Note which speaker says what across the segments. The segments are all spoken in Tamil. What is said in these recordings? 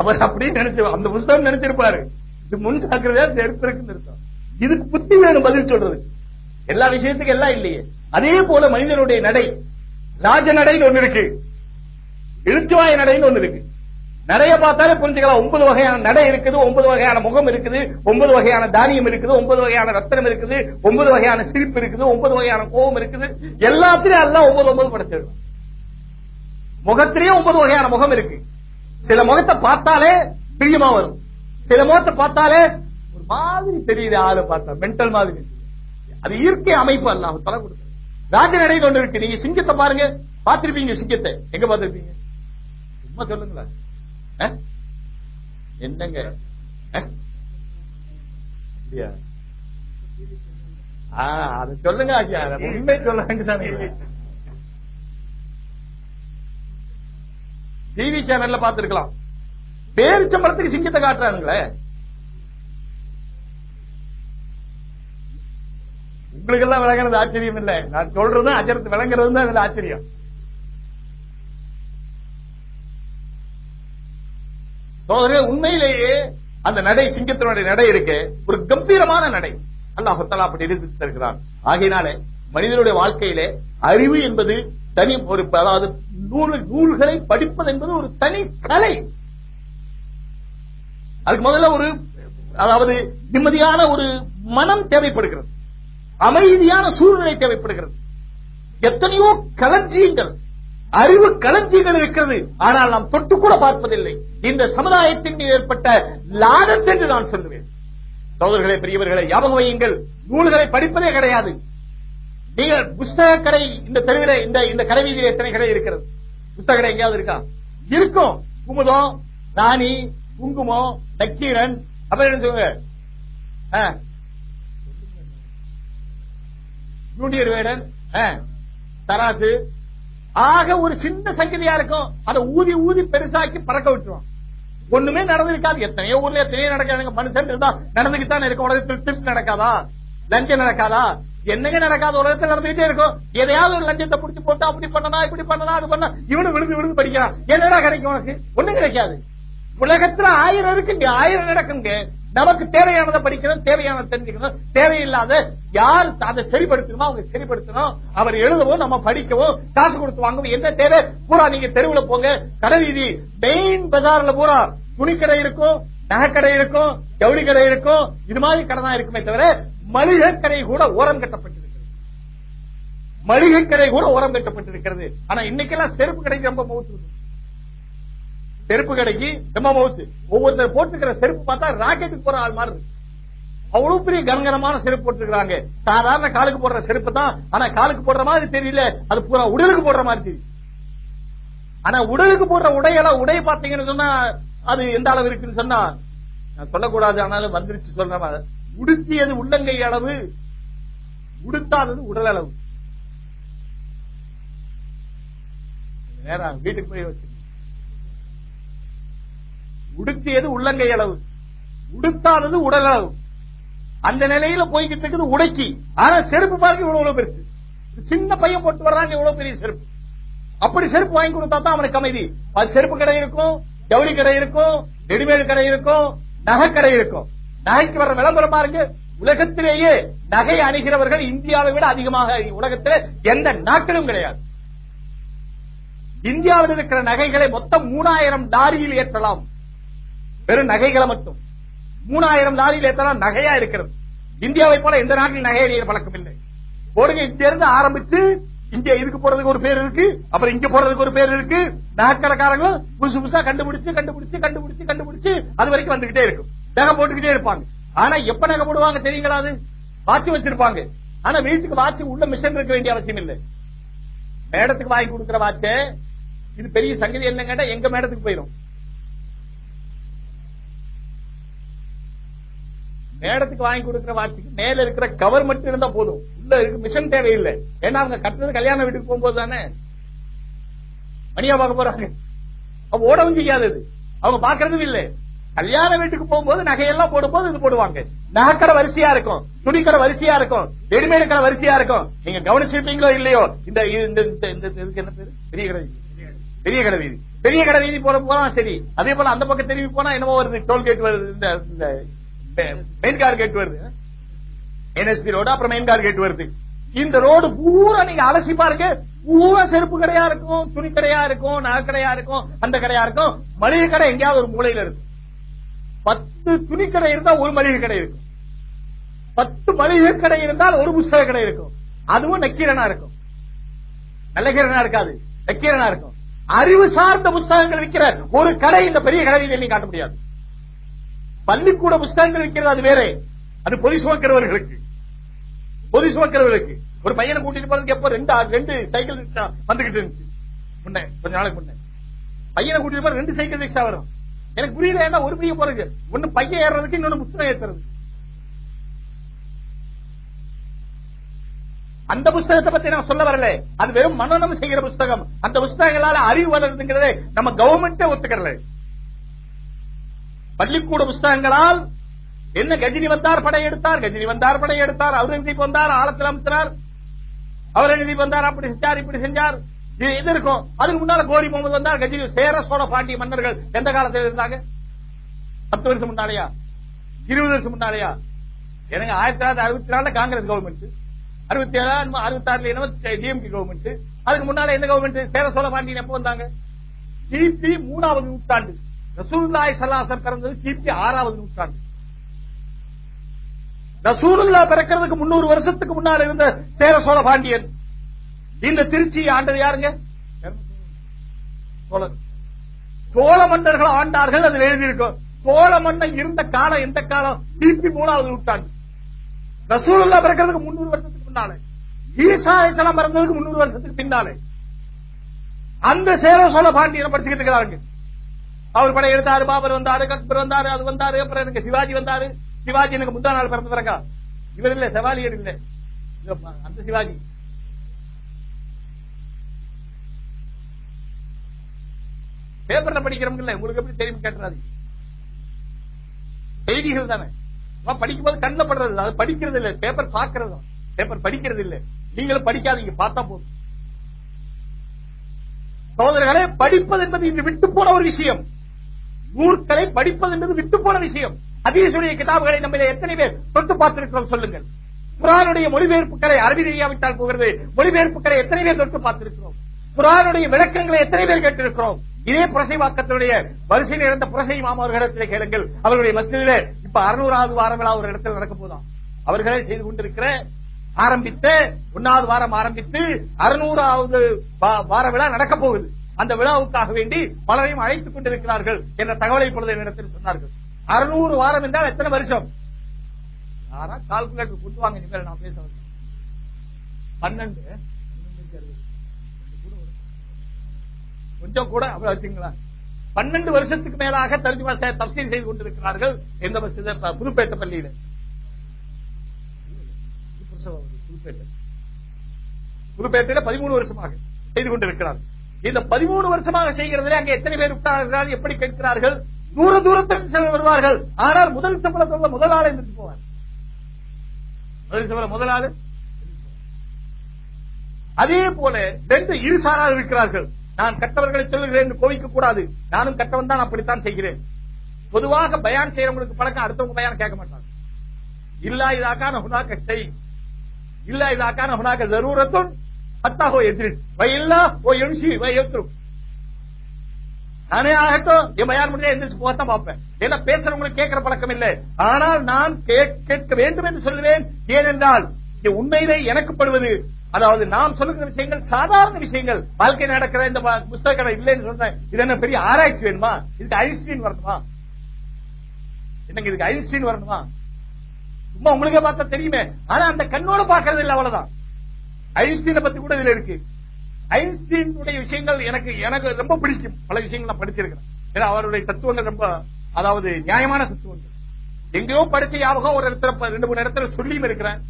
Speaker 1: அவர் அப்படியே நினைச்சு அந்த புஸ்தகம் நினைச்சிருப்பாரு. இது முன் ஜாக்கிரதையா செருப்பு இருக்குன்னு இருக்கும். இதுக்கு புத்தி வேணும் பதில் சொல்றது எல்லா விஷயத்துக்கும் எல்லாம் இல்லையே. அதே போல மனிதனுடைய நடை ராஜ நடைன்னு ஒண்ணு இருக்கு. எழுச்சிவாய நடைன்னு ஒண்ணு இருக்கு. நடைய பார்த்தாலே புரிஞ்சுக்கலாம். ஒன்பது வகையான நடை இருக்குது ஒன்பது வகையான முகம் இருக்குது ஒன்பது வகையான தானியம் இருக்குது ஒன்பது வகையான ரத்தனம் இருக்குது ஒன்பது வகையான சிரிப்பு இருக்குது ஒன்பது வகையான கோபம் இருக்குது. எல்லாத்திலயும் எல்லாம் ஒன்பது ஒன்பது படைச்சிருக்கோம். முகத்திலேயே ஒன்பது வகையான முகம் இருக்கு. சில முகத்தை பார்த்தாலே பிரியமா வரும். சில முகத்தை பார்த்தாலே ஒரு மாதிரி தெரியுது ஆளு பார்த்தா மென்டல் மாதிரி அது இயற்கை அமைப்பு அல்லாஹ் தலை கொடுத்து ராஜநடை கொண்டு இருக்கு. நீங்க சிங்கத்தை பாருங்க. பார்த்திருப்பீங்க சிங்கத்தை. எங்க பார்த்திருப்பீங்க? சும்மா சொல்லுங்களா? என்னங்க? அதை சொல்லுங்க ஆக்கியா அதை உண்மை சொல்ல வேண்டியதானே டிவி சேனல்ல பார்த்திருக்கலாம். பேரிச்சம்பளத்துக்கு சிங்கத்தை காட்டுறானுங்களே. உங்களுக்கு எல்லாம் விளங்குறது ஆச்சரியம் இல்ல. நான் சொல்றது அச்சரத்து விளங்குறது தான் இதுல ஆச்சரியம். உண்மையிலேயே அந்த நடை சிங்கத்தினுடைய நடை இருக்கு. ஒரு கம்பீரமான நடை. அல்லாஹ் அப்படி இருக்கிறான் ஆகையினாலே மனிதனுடைய வாழ்க்கையிலே அறிவு என்பது தனி ஒரு அதாவது நூல் நூல்களை படிப்பது என்பது ஒரு தனி கலை. அதுக்கு முதல்ல ஒரு அதாவது நிம்மதியான ஒரு மனம் தேவைப்படுகிறது. அமைதியான சூழ்நிலை தேவைப்படுகிறது. எத்தனையோ களஞ்சியங்கள் அறிவு களஞ்சியங்கள் இருக்கிறது. ஆனால் நாம் தொட்டு கூட பார்ப்பதில்லை. இந்த சமுதாயத்தின் மீது ஏற்பட்ட லாதம் என்று நான் சொல்லுவேன். சோதர்களே பெரியவர்களை ஞாபகம் வையுங்கள். நூல்களை படிப்பதே கிடையாது. நீங்கள் புஸ்தக கடை இந்த தெருவில இந்த இந்த கடை வீதியில் எத்தனை கடை இருக்கிறது? புத்தக கடை எங்கேயாவது இருக்கா? இருக்கும். குமுதம் ராணி குங்குமம் நக்கீரன் அப்புறம் என்ன சொல்லுங்க ஜூனியர் வேடன் தராசு. ஆக ஒரு சின்ன சங்கதியா இருக்கும். அதை ஊதி ஊதி பெருசாக்கி பறக்க விட்டுரும் ஒண்ணுமே நடந்திருக்காது. எத்தனையோ ஊர்ல எத்தனையோ நடக்காதுங்க. மனுஷன் இருந்தா நடந்துகிட்டு தானே இருக்கும். உடனே திருப்பி நடக்காதா? லஞ்சம் நடக்காதா? என்னங்க நடக்காத உலகத்தில் நடந்துகிட்டே இருக்கும்? எதையாவது ஒரு லஞ்சத்தை புடிச்சு போட்டு அப்படி பண்ணனா இப்படி பண்ணனா அது பண்ணா. இவனு விழுந்து விழுந்து படிக்கிறான் என்னடா கிடைக்கும் உனக்கு? ஒண்ணும் கிடைக்காது. உலகத்துல ஆயிரம் இருக்குங்க ஆயிரம் நடக்குங்க. நமக்கு தேவையானதை படிக்கணும் தேவையானதை தெரிஞ்சுக்கணும் தேவையில்லாத யார் அதை சரிப்படுத்தணுமோ அவங்க சரிப்படுத்தணும். அவர் எழுதவும் நம்ம படிக்கவும் காசு கொடுத்து வாங்கவும் என்ன தேவை? பூரா நீங்க தெருவுல போங்க. கடை வீதி மெயின் பஜார்ல பூரா துணிக்கடை இருக்கும் நகைக்கடை இருக்கும் ஜவுளி கடை இருக்கும். இது மாதிரி கடை தான் இருக்குமே தவிர மளிகை கூட ஓரம் கட்டப்பட்டிருக்கிறது. மளிகை கூட ஓரம் கட்டப்பட்டிருக்கிறது. ஆனா இன்னைக்கெல்லாம் செருப்பு கடைக்கு ரொம்ப மவுத்து செருப்பு கடைக்கு ரொம்ப மவுத்து ஒவ்வொருத்தர் போட்டுக்கிற செருப்பு பார்த்தா ராக்கெட்டுக்கு போற ஆள் மாதிரி இருக்கு. அவ்வளவு பெரிய கனகனமான செருப்பு போட்டுருக்காங்க சாதாரண காலுக்கு போடுற செருப்பு தான். ஆனா காலுக்கு போடுற மாதிரி தெரியல. அது பூரா உடலுக்கு போடுற மாதிரி தெரியும் ஆனா உடலுக்கு போடுற உடையெல்லாம் உடை பாத்தீங்கன்னு சொன்னா அது எந்த அளவு இருக்குன்னு சொன்னா நான் சொல்லக்கூடாது. ஆனாலும் வந்துருச்சு சொல்ற மாதிரி. உடுத்தியது உள்ளங்கை அளவு உடுத்தாதது உடல் அளவு. நேரம் வீட்டுக்கு போய் வச்சு. உடுத்தியது உள்ளங்கை அளவு. உடுத்தாதது உடல் அளவு. அந்த நிலையில போய்கிட்டு இருக்குது உடைக்கி. ஆனா செருப்பு பாருங்க இவ்வளவு இவ்வளவு பெருசு. சின்ன பையன் போட்டு வர்றாங்க இவ்வளவு பெரிய செருப்பு. அப்படி செருப்பு வாங்கி கொடுத்தா தான் அவனுக்கு அமைதி. அது செருப்பு கடை இருக்கும் ஜவுளி கடை இருக்கும் ரெடிமேடு கடை இருக்கும் நகை கடை இருக்கும். நகைக்கு வர்ற விளம்பரம் பாருங்க. உலகத்திலேயே நகை அணிகிறவர்கள் இந்தியாவை விட அதிகமாக உலகத்தில் எந்த நாட்டிலும் கிடையாது. இந்தியாவில் இருக்கிற நகைகளை மொத்தம் மூணாயிரம் லாரியில் ஏற்றலாம். வெறும் நகைகளை மட்டும். மூணாயிரம் லாரியில் ஏற்றலாம் நகையா இருக்கிறது. இந்தியாவை போல எந்த நாட்டில் நகை அணிகிற பழக்கம் இல்லை. போடுங்க இங்க இருந்து ஆரம்பிச்சு இங்க இதுக்கு போறதுக்கு ஒரு பேர் இருக்கு அப்புறம் இங்க போறதுக்கு ஒரு பேர் இருக்கு. நகைக்கடைக்காரங்களும் புதுசு புதுசா கண்டுபிடிச்சு கண்டுபிடிச்சு கண்டுபிடிச்சு கண்டுபிடிச்சு அது வரைக்கும் வந்துகிட்டே இருக்கும். நகை போட்டுக்கிட்டே இருப்பாங்க. ஆனா எப்ப நகை போடுவாங்க தெரியுங்களா அது? வாட்ச் வச்சிருப்பாங்க. ஆனா வீட்டுக்கு வாட்ச் உள்ள மிஷின் இருக்க வேண்டிய அவசியம் இல்லை. மேடத்துக்கு வாங்கி கொடுக்கிற வாட்ச இது பெரிய சங்கதி என்ன கேட்டா எங்க மேடத்துக்கு போயிடும் மேடத்துக்கு வாங்கி கொடுக்கிற வாட்சிக்கு மேல இருக்கிற கவர் மட்டும் இருந்தா போதும். உள்ள இருக்கு மிஷன் தேவையில்லை. ஏன்னா அவங்க கட்டுறது கல்யாண வீட்டுக்கு போகும்போது தானே. மணியா பார்க்க போறாங்க. அவங்க ஓடவும் செய்யாது அவங்க பாக்குறதும் இல்லை. கல்யாண வீட்டுக்கு போகும்போது நகையெல்லாம் போடும்போது இது போடுவாங்க. நகைக்கடை வரிசையா இருக்கும். துணிக்கடை வரிசையா இருக்கும். ரெடிமேடு கடை வரிசையா இருக்கும். நீங்க கவனிச்சிருப்பீங்களோ இல்லையோ? இந்த இந்த- இந்த இதுக்கு என்ன பேரு? பெரிய கடை பெரிய கடை வீதி. பெரிய கடை வீதி போற போனா சரி. அதே போல அந்த பக்கம் திரும்பி போனா என்னமோ வருது டோல்கேட் வருது இந்த இந்த மெயின் கார் கேட் வருது. என்எஸ்பி ரோடு அப்புறம் மெயின் கார் கேட் வருது. இந்த ரோடு பூரா நீங்க அலசி பாருங்க. பூரா செருப்பு கடையா இருக்கும் துணி கடையா இருக்கும் நகை கடையா இருக்கும் அந்த கடையா இருக்கும். மளிகை கடை எங்கேயாவது ஒரு மூலையில இருக்கும் பத்து துணி கடை இருந்தால் ஒரு மளிகை கடை இருக்கும். பத்து மளிகை கடை இருந்தால் ஒரு புஸ்தக கடை இருக்கும். அதுவும் நக்கீரனா இருக்கும். நல்லகீரனா இருக்காது. நக்கீரனா இருக்கும். அறிவு சார்ந்த புஸ்தகங்கள் விற்கிற ஒரு கடை இந்த பெரிய கடையில் நீ காட்ட முடியாது. பள்ளிக்கூட புஸ்தகங்கள் விற்கிறது அது வேற. அது பொது சுமக்கிறவர்களுக்கு. பொது சுமக்கிறவர்களுக்கு. ஒரு பையனை கூட்டிட்டு போறதுக்கு எப்போ ரெண்டு ரெண்டு சைக்கிள் வந்துகிட்டு இருந்துச்சு. முன்ன கொஞ்ச நாளைக்கு முன்ன. பையனை கூட்டிட்டு போற ரெண்டு சைக்கிள் ரிக்ஷா வரும். எனக்கு புரியல ஏன்னா ஒரு பையன் போறது ஒண்ணு பையன் ஏறுறதுக்கு இன்னொன்னு புத்தகம் ஏத்துறது. அந்த புஸ்தகத்தை பத்தி நான் சொல்ல வரல. அது வெறும் மனநம் செய்கிற புஸ்தகம். அந்த புஸ்தகங்களால அறிவு வளருதுங்கிறதே நம்ம கவர்மெண்டே ஒத்துக்கல பள்ளிக்கூட புஸ்தகங்களால் என்ன கஜினி வந்தார் படையெடுத்தார் கஜினி வந்தார் படையெடுத்தார் அவுரங்கசீப் வந்தார் ஆழத்தில் அமுத்தினார். அவுரங்கசீப் வந்தார் அப்படி செஞ்சார் இப்படி செஞ்சார். இது இருக்கும் அதுக்கு முன்னால கோரி முகமது வந்தார் கஜினி சேர சோழ பாண்டிய மன்னர்கள் எந்த காலத்தில் இருந்தாங்க? பத்து வருஷம் முன்னாலையா? இருபது வருஷம் முன்னாலையா? எனக்கு ஆயிரத்தி தொள்ளாயிரத்தி அறுபத்தி நாலுல காங்கிரஸ் கவர்மெண்ட் அறுபத்தி ஏழா அறுபத்தி ஆறுல என்ன டிஎம்கே கவர்மெண்ட் அதுக்கு முன்னால எந்த கவர்மெண்ட் சேர சோழ பாண்டியன் எப்ப வந்தாங்க? கிபி மூணாவது நூற்றாண்டு. ரசூல்லாய் சல்லாசர் பிறந்தது கிபி ஆறாவது நூற்றாண்டு. ரசூலுல்லா பிறக்கிறதுக்கு முன்னூறு வருஷத்துக்கு முன்னால் இருந்த சேர சோழ பாண்டியன் இந்த திருச்சியை ஆண்டது யாருங்க? சோழர் சோழ மன்னர்கள் ஆண்டார்கள் அது எழுதியிருக்கும். சோழ மன்னன் இருந்த காலம் எந்த காலம்? கிபி மூணாவது நூற்றாண்டு. ரசூலுல்லா பிறக்கிறதுக்கு முன்னூறு வருஷத்துக்கு முன்னாலே. ஈசா இஸ்லாம் பிறந்ததுக்கு முன்னூறு வருஷத்துக்கு பின்னாலே. அந்த சேர சோழ பாண்டியனை படிச்சுக்கிட்டு இருக்கிறாங்க அவர் படம் எடுத்தாரு பாபர் வந்தாரு கக்பர் வந்தாரு அது வந்தாரு அப்புறம் எனக்கு சிவாஜி வந்தாரு. சிவாஜி எனக்கு முந்தா நாள் பிறந்த பிறக்கா இவர் இல்ல செவாலியர் இல்ல. அந்த சிவாஜி. பேப்பர்ல படிக்கிறவங்க இல்ல உங்களுக்கு எப்படி தெரியும் கேட்டுறாரு செய்திகள் தானே. படிக்கும்போது கண்ண படுறது அது படிக்கிறது இல்ல பேப்பர் பாக்குறது பேப்பர் படிக்கிறது இல்ல. நீங்களும் படிக்காதீங்க பார்த்தா போதும். சோதரர்களே படிப்பது என்பது இன்று விட்டு போன ஒரு விஷயம். நூற்களை படிப்பது என்பது விட்டு போன விஷயம். அதீசுடைய கிதாபுகளை நம்ம எத்தனை பேர் தொட்டு பார்த்திருக்கிறோம் சொல்லுங்கள். குரானுடைய மொழிபெயர்ப்புகளை அரபி தெரியாவிட்டால் போகிறது. மொழிபெயர்ப்புகளை எத்தனை பேர் தொட்டு பார்த்திருக்கிறோம்? குரானுடைய விளக்கங்களை எத்தனை பேர் கேட்டிருக்கிறோம்? இதே புரசை வாக்கத்தினுடைய வரிசையில் இருந்த புரசை மாமாவர்களிடத்தில் கேளுங்கள். அவர்களுடைய மசிதியில இப்ப அறுநூறாவது வாரம் விழா ஒரு இடத்தில் நடக்க போதும் அவர்களே செய்து கொண்டிருக்கிற ஆரம்பித்த ஒன்னாவது வாரம் ஆரம்பித்து அறுநூறாவது வார விழா நடக்க போகுது. அந்த விழாவுக்காக வேண்டி பலரையும் அழைத்துக் கொண்டிருக்கிறார்கள் என்ற தகவலை பொழுது என்னிடத்தில் சொன்னார்கள். அறுநூறு வாரம் என்றால் எத்தனை வருஷம்? யாரா கால்குலேட்டர் கொண்டு வாங்க இனிமேல் நான் பேச பன்னெண்டு. கொஞ்சம் கூட அவ்வளவு வச்சுங்களா பன்னெண்டு வருஷத்துக்கு மேலாக தர்ஜுமா தப்சீல் செய்து கொண்டிருக்கிறார்கள் எந்த புதுப்பேட்டை பள்ளியில. புதுப்பேட்டை. புதுப்பேட்டையில பதிமூணு வருஷமாக செய்து கொண்டிருக்கிறார். இந்த பதிமூணு வருஷமாக செய்கிறதுல அங்க எத்தனை பேர் விட்டார்கள் எப்படி கேட்கிறார்கள்? தூர தூரத்திற்கு செல்ல வருவார்கள். ஆனால் முதல் சம்பளத்தில் முதல் ஆள் எந்திரிச்சு போவார். முதல் சம்பளம் முதல் ஆள்? அதே போல ரெண்டு இருசாரார் இருக்கிறார்கள். நான் கட்டவர்களை சொல்லுகிறேன் கோவிக்க கூடாது. நானும் கட்டவன் தான் அப்படித்தான் செய்கிறேன். பொதுவாக பயான் செய்யறவங்களுக்கு பழக்கம் அடுத்தவங்க பயான் கேட்க மாட்டாங்க. இல்லா இதாக்கான ஹுனாக்க செய் இல்லா இதாக்கான ஹுனாக்க ஜரூரத்தும் அத்தாஹோ எதிரி. வயல்லா ஓ வை வயத்துரும் நானே ஆகட்டும் என் பயான் முடிஞ்சா எந்திரிச்சு போகத்தான் பார்ப்பேன். ஏன்னா பேசுறவங்களுக்கு கேட்கிற பழக்கம் இல்லை. ஆனால் நான் கேட்க வேண்டும் என்று சொல்லுவேன். ஏனென்றால் இது உண்மையிலே எனக்கு படுவது அதாவது நாம் சொல்லுகிற விஷயங்கள் சாதாரண விஷயங்கள். வாழ்க்கை நடக்கிற இந்த புஸ்தக கடை இல்லைன்னு சொல்றேன். இது என்ன பெரிய ஆராய்ச்சி வேணுமா? இதுக்கு ஐன்ஸ்டீன் வரணுமா? என்னங்க இதுக்கு ஐன்ஸ்டீன் வரணுமா? சும்மா உங்களுக்கே பார்த்தா தெரியுமே. ஆனா அந்த கண்ணோட பாக்குறது இல்ல அவ்வளவுதான். ஐன்ஸ்டீனை பத்தி கூட இதுல இருக்கு. ஐன்ஸ்டீனுடைய விஷயங்கள் எனக்கு எனக்கு ரொம்ப பிடிக்கும். பல விஷயங்கள் நான் படிச்சிருக்கிறேன். ஏன்னா அவருடைய தத்துவங்கள் ரொம்ப அதாவது நியாயமான தத்துவங்கள். எங்கேயோ படிச்ச ஞாபகம் ஒரு இடத்துல ரெண்டு மூணு இடத்துல சொல்லியும் இருக்கிறேன்.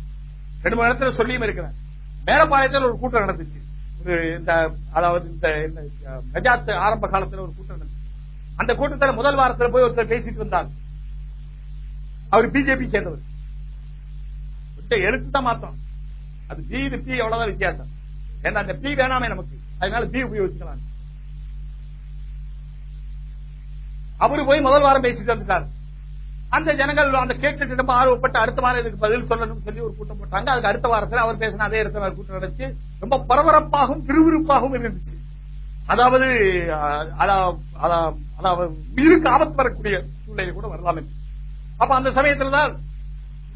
Speaker 1: ரெண்டு மூணு இடத்துல சொல்லியும் இருக்கிறேன். மேலப்பாளையத்தில் ஒரு கூட்டம் நடந்துச்சு. ஒரு இந்த அதாவது இந்த நஜாத் ஆரம்ப காலத்துல ஒரு கூட்டம் நடந்துச்சு. அந்த கூட்டத்தில் முதல் வாரத்தில் போய் ஒருத்தர் பேசிட்டு வந்தார் அவர் பிஜேபி சேர்ந்தவர். எழுத்து தான் மாத்தம் அது பி இது பி எவ்வளவுதான் வித்தியாசம். ஏன்னா அந்த பி வேணாமே நமக்கு. அதனால பி உபயோகிக்கலாம் அவரு போய் முதல் வாரம் பேசிட்டு வந்துட்டார். அந்த ஜனங்கள் அந்த கேட்டு ரொம்ப ஆர்வப்பட்டு அடுத்த வாரம் இதுக்கு பதில் சொல்லணும்னு சொல்லி ஒரு கூட்டம் போட்டாங்க. அதுக்கு அடுத்த வாரத்தில் அவர் பேசின அதே இடத்துல கூட்டம் நடந்துச்சு. ரொம்ப பரபரப்பாகவும் விறுவிறுப்பாகவும் இருந்துச்சு. அதாவது அதாவது உயிருக்கு ஆபத்து வரக்கூடிய சூழ்நிலை கூட வரலாம். அப்ப அந்த சமயத்துல தான்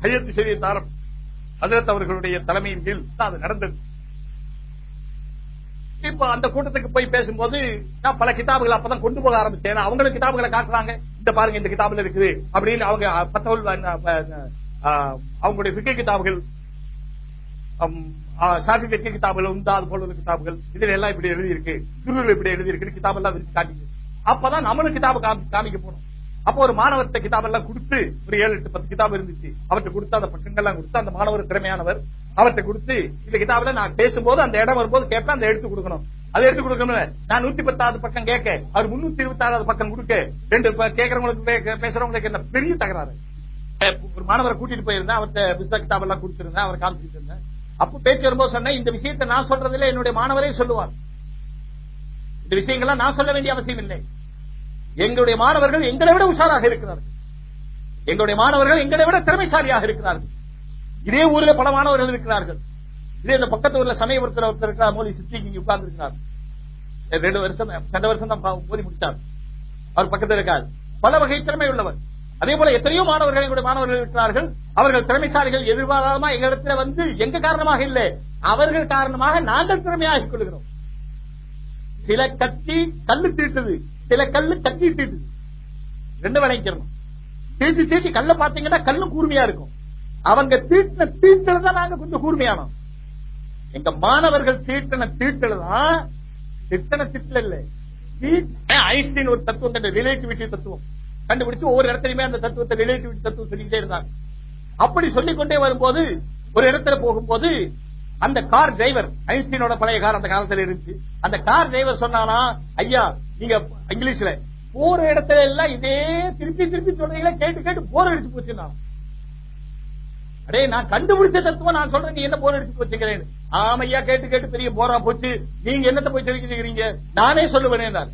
Speaker 1: ஹையத்து ஷெரிய தாரம் அதிரத் அவர்களுடைய தலைமையின் கீழ் தான் அது நடந்தது. இப்ப அந்த கூட்டத்துக்கு போய் பேசும்போது நான் பல கிதாபுகளை அப்பதான் கொண்டு போக ஆரம்பிச்சேன். ஏன்னா அவங்களும் கிதாபுகளை காட்டுறாங்க. இந்த பாருங்க இந்த கிதாபில் இருக்குது. அப்படின்னு அவங்க பத்தவல் அவங்களுடைய விக்கை கிதாபுகள் ஷாஃபி வெற்றி கிதாபுகள் உந்தாது போல உள்ள கிதாபுகள் இதுல எல்லாம் இப்படி எழுதி இருக்கு குருவில் இப்படி எழுதி இருக்கு கிதாப் எல்லாம் விரிச்சு காட்டிங்க அப்பதான் நம்மளும் கிதாபு காமி- காமிக்க போனோம் அப்போ ஒரு மாணவர்கிட்ட கிதாப் எல்லாம் கொடுத்து ஒரு ஏழு எட்டு பத்து கிதாப் இருந்துச்சு. அவர்கிட்ட கொடுத்து அந்த பக்கங்கள்லாம் கொடுத்து அந்த மாணவர் திறமையானவர் அவர்கிட்ட கொடுத்து இந்த கிதாபுல நான் பேசும்போது அந்த இடம் வரும்போது கேட்பேன் அந்த எடுத்து கொடுக்கணும். அதை எடுத்து கொடுக்கணும் நான் நூத்தி பத்தாவது பக்கம் கேட்க அவர் முன்னூத்தி இருபத்தி ஆறாவது பக்கம் கொடுக்க. ரெண்டு கேட்கறவங்களுக்கு பே- பேசுறவங்களுக்கு என்ன பெரிய தகராறு. ஒரு மாணவரை கூட்டிட்டு போயிருந்தேன் அவர்கிட்ட புஸ்தக கிதாப் எல்லாம் கொடுத்திருந்தேன் அவர் காமிச்சிட்டு இருந்தேன் அப்ப பேச்சு வரும்போது சொன்னேன் இந்த விஷயத்தை நான் சொல்றதுல என்னுடைய மாணவரே சொல்லுவார். இந்த விஷயங்கள்லாம் நான் சொல்ல வேண்டிய அவசியம் இல்லை. எங்களுடைய மாணவர்கள் எங்களை விட உஷாராக இருக்கிறார்கள். எங்களுடைய மாணவர்கள் எங்களை விட திறமைசாலியாக இருக்கிறார்கள். இதே ஊரில் பல மாணவர்கள் இருக்கிறார்கள். இதே இந்த பக்கத்து ஊர்ல சமயபுரத்தில் ஒருத்தர் இருக்கிறார் மோலி சித்திக்கு இங்க உட்கார்ந்து இருக்கிறார் ரெண்டு வருஷம் சென்ற வருஷம் தான் பா- மோதி முடிச்சார். அவர் பக்கத்தில் இருக்கார். பல வகை திறமை உள்ளவர். அதே போல எத்தனையோ மாணவர்கள் எங்களுடைய மாணவர்கள் இருக்கிறார்கள் அவர்கள் திறமைசாலிகள் எதிர்பாராதமா எங்களிடத்துல வந்து எங்க காரணமாக இல்லை அவர்கள் காரணமாக நாங்கள் திறமையாகிக் கொள்கிறோம். சில கத்தி கல்லு தீட்டுது. சில கல்லு கத்தி தீட்டுது. ரெண்டு வளைக்கிறோம் தீட்டி தீட்டி கல்ல பாத்தீங்கன்னா கல்லு கூர்மையா இருக்கும். அவங்க தீட்டின தீட்டல தான் நாங்க கொஞ்சம் கூர்மையானோம். எங்க மாணவர்கள் தீட்டன தீட்டல தான் திட்டன திட்டல இல்ல. தீட்- ஐன்ஸ்டீன் ஒரு தத்துவம் கண்டு ரிலேட்டிவிட்டி தத்துவம். கண்டுபிடிச்சு ஒவ்வொரு இடத்துலயுமே அந்த தத்துவத்தை ரிலேட்டிவிட்டி தத்துவம் சொல்லிக்கிட்டே இருந்தாங்க. அப்படி சொல்லிக் கொண்டே வரும்போது ஒரு இடத்துல போகும்போது அந்த கார் டிரைவர் ஐன்ஸ்டீனோட பழைய கார் அந்த காலத்துல இருந்துச்சு. அந்த கார் டிரைவர் சொன்னானா ஐயா நீங்க இங்கிலீஷ்ல போற இடத்துல எல்லாம் இதே திருப்பி திருப்பி சொல்றீங்களா? கேட்டு கேட்டு போர் அடிச்சு போச்சுன்னா அடே நான் கண்டுபிடிச்ச தத்துவம் நான் சொல்றேன் நீ என்ன போர் அடிச்சு போச்சுங்கிறேன் ஆமையா கேட்டு கேட்டு பெரிய போரா போச்சு. நீங்க என்னத்தை போய் சொல்லிக்கிட்டு இருக்கிறீங்க? நானே சொல்லுவேனே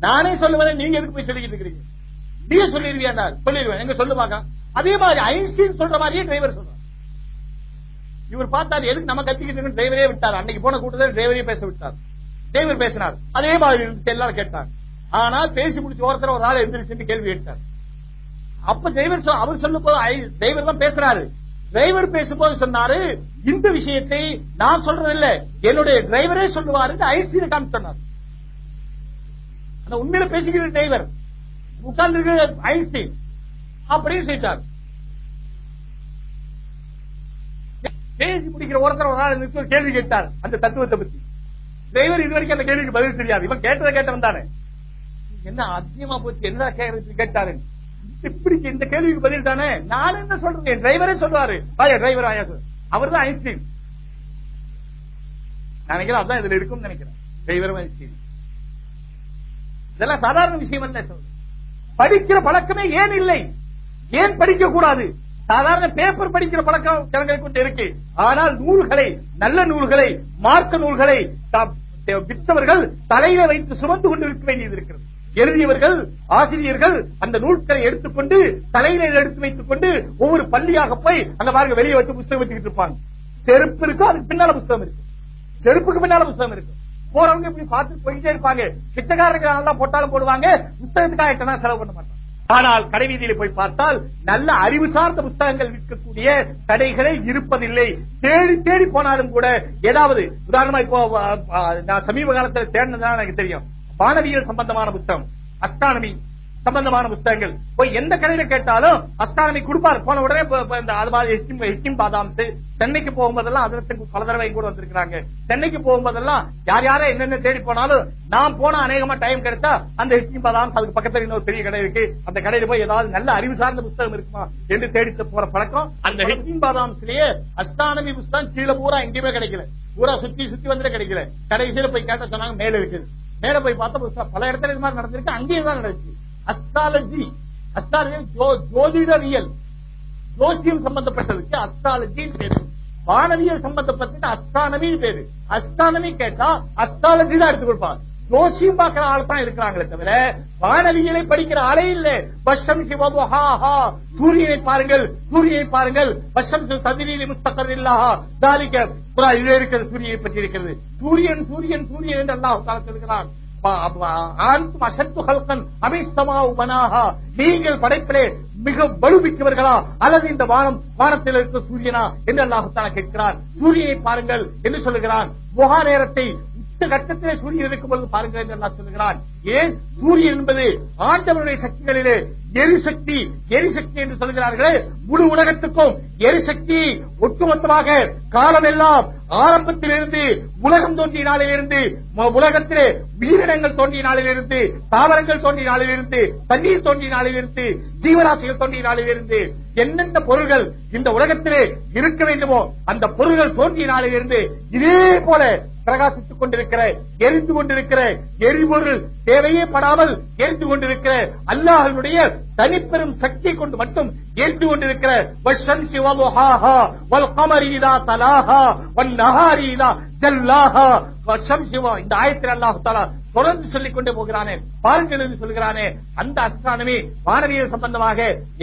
Speaker 1: நானே. சொல்லுவேன் நீங்க எதுக்கு போய் சொல்லிக்கிட்டு இருக்கிறீங்க? நீ சொல்லிடுவியா சொல்லிடுவேன் எங்க சொல்லுவாங்க அதே மாதிரி ஐன்ஸ்டீன் சொல்ற மாதிரியே டிரைவர் சொல்றாரு இவர் பார்த்தாரு எதுக்கு நம்ம கத்திக்கிட்டு டிரைவரே விட்டார். அன்னைக்கு போன கூட்டத்தில் டிரைவரே பேச விட்டார். டிரைவர் பேசினார். அதே மாதிரி இருந்துச்சு எல்லாரும் கேட்டார் ஆனால் பேசி முடிச்சு ஒருத்தர் ஒரு ஆள் எந்திரிச்சுன்னு கேள்வி கேட்டார். அப்ப டிரைவர் சொ- அவர் சொல்லும் போது டிரைவர் தான் பேசுறாரு. டிரைவர் பேசும்போது சொன்னாரு இந்த விஷயத்தை நான் சொல்றது இல்ல என்னுடைய டிரைவரே சொல்லுவாரு ஐஸ்டீனை காமி சொன்னார். அந்த உண்மையில பேசிக்கிற டிரைவர் உட்கார்ந்து இருக்கிற ஐன்ஸ்டீன் அப்படின்னு சொல்லிட்டார். பேசி முடிக்கிற ஒருத்தர் ஒரு நாள் நிறுத்தி ஒரு கேள்வி கேட்டார் அந்த தத்துவத்தை பத்தி. டிரைவர் இது வரைக்கும் அந்த கேள்விக்கு பதில் தெரியாது. இவன் கேட்டதை கேட்டவன் தானே. என்ன அதிகமா போச்சு என்ன கேட்கறது கேட்டாரு. இப்படி இந்த கேள்விக்கு பதில் தானே? நான் என்ன சொல்றது? என் டிரைவரே சொல்லுவாரு. வாயா டிரைவர் ஆயா அவர் தான் ஐன்ஸ்டீன் நினைக்கிறேன் அதான் இதுல இருக்கும் நினைக்கிறேன். டிரைவரும் ஐன்ஸ்டீன் இதெல்லாம் சாதாரண விஷயம் அல்ல படிக்கிற பழக்கமே ஏன் இல்லை? ஏன் படிக்க கூடாது? சாதாரண பேப்பர் படிக்கிற பழக்கம் ஜனங்களை கொண்டு இருக்கு. ஆனால் நூல்களை நல்ல நூல்களை மார்க்க நூல்களை விற்றவர்கள் தலையில வைத்து சுமந்து கொண்டு இருக்க வேண்டியது இருக்கிறது. எழுதியவர்கள் ஆசிரியர்கள் அந்த நூல்களை எடுத்துக்கொண்டு தலையில எடுத்து வைத்துக் கொண்டு ஒவ்வொரு பள்ளியாக போய் அங்க பாருங்க வெளியே வச்சு புத்தகம் வச்சுக்கிட்டு இருப்பாங்க. செருப்பு இருக்கும் அதுக்கு பின்னால புத்தகம் இருக்கு. செருப்புக்கு பின்னால புத்தகம் இருக்கு. போறவங்க இப்படி பார்த்து போயிட்டே இருப்பாங்க. பிச்சைக்காரங்க நல்லா போட்டாலும் போடுவாங்க. புத்தகத்துக்காக எட்டனா செலவு பண்ண மாட்டாங்க. ஆனால் கடைவீதியில போய் பார்த்தால் நல்ல அறிவு சார்ந்த புத்தகங்கள் விற்கக்கூடிய கடைகளே இருப்பதில்லை. தேடி தேடி போனாலும் கூட ஏதாவது உதாரணமா இப்போ நான் சமீப காலத்துல தேடினதுதான் எனக்கு தெரியும். வானவியல் சம்பந்தமான புத்தகம் அஸ்ட்ரானமி சம்பந்தமான புத்தகங்கள். போய் எந்த கடையில கேட்டாலும் அஸ்ட்ரானமி கொடுப்பாரு. போன உடனே ஹெக்கிம் பாதாம்ஸ் சென்னைக்கு போகும்போதெல்லாம் அதற்கு பல தடவை கூட வந்திருக்காங்க சென்னைக்கு போகும்போதெல்லாம் யார் யார என்னென்ன தேடி போனாலும் நான் போனா அநேகமா டைம் கிடைச்சா அந்த ஹெக்கிம் பாதாம்ஸ் அதுக்கு பக்கத்துல இன்னொரு பெரிய கடை இருக்கு. அந்த கடையில போய் ஏதாவது நல்ல அறிவு சார்ந்த புத்தகம் இருக்குமா என்று தேடிட்டு போற பழக்கம். அந்த ஹெக்கிம் பாதாம்ஸ்லயே அஸ்ட்ரானமி புத்தகம் கீழே பூரா எங்கேயுமே கிடைக்கல. பூரா சுத்தி சுத்தி வந்துட்டு கிடைக்கல. கடைசியில போய் கேட்ட சொன்னாங்க மேல இருக்குது. மேல போய் பார்த்தா புதுசா பல இடத்துல இது மாதிரி நடந்திருக்கு அங்கேயும் தான் நடந்துச்சு. அஸ்ட்ராலஜி அஸ்ட்ராலஜி ஜோதிடவியல் ஜோசியம் சம்பந்தப்பட்டதுக்கு அஸ்ட்ராலஜி பேரு. வானவியல் சம்பந்தப்பட்டது அஸ்ட்ரானமின்னு பேரு. அஸ்ட்ரானமி கேட்டா அஸ்ட்ராலஜி தான் எடுத்து கொடுப்பாங்க. ஜோசியம் பார்க்கிற ஆள் தான் இருக்கிறாங்களே தவிர வானவியலை படிக்கிற ஆளே இல்லை. பஷம் சூரியனை பாருங்கள் சூரியனை பாருங்கள். பஷம் சதிரிலி முஸ்தகர் இல்லாஹா தாலிக்க புறா இதே இருக்கிறது சூரியனை பற்றி இருக்கிறது. சூரியன் சூரியன் சூரியன் என்று அல்லாஹ் தாலா சொல்கிறான். நீங்கள் படைப்பிலே மிக வலுமிக்கவர்களா? அல்லது இந்த வானம் வானத்தில் இருக்க சூரியனா? என்று அல்லாஹு கேட்கிறான். சூரியனை பாருங்கள் என்று சொல்லுகிறான் முகா நேரத்தை கட்டத்திலே சூரியன் இருக்கும் பொழுது பாருங்கள் என்று அல்லாஹ் சொல்லுகிறான். ஏன்? சூரியன் என்பது ஆண்டவருடைய சக்திகளிலே எரிசக்தி எரிசக்தி என்று சொல்கிறார்களே. முழு உலகத்துக்கும் எரிசக்தி ஒட்டுமொத்தமாக காலமெல்லாம் ஆரம்பத்திலிருந்து உலகம் தோன்றிய நாளிலிருந்து உலகத்திலே உயிரினங்கள் தோன்றிய நாளிலிருந்து தாவரங்கள் தோன்றிய நாளிலிருந்து தண்ணீர் தோன்றிய நாளிலிருந்து ஜீவராசிகள் தோன்றிய நாளிலிருந்து என்னென்ன பொருள்கள் இந்த உலகத்திலே இருக்க வேண்டுமோ அந்த பொருள்கள் தோன்றிய நாளிலிருந்து இதே போல பிரகாசித்துக் கொண்டிருக்கிற எரிந்து கொண்டிருக்கிற எரிபொருள் தேவையே படாமல் எரிந்து கொண்டிருக்கிற அல்லாஹனுடைய தனிப்பெரும் சக்தி கொண்டு மட்டும் ஏற்றி கொண்டிருக்கிற வஷம்சி வதுஹாஹா வல் கமரீதா தலாஹா வல் நஹாரி ஜல்லாஹா வஷம்சி இந்த ஆயத்தில் அல்லாஹு தலா தொடர்ந்து சொல்லிக் கொண்டே போகிறானே பாருங்கள் என்று சொல்கிறானே அந்த அஸ்ட்ரானமி வானவியல் சம்பந்தமாக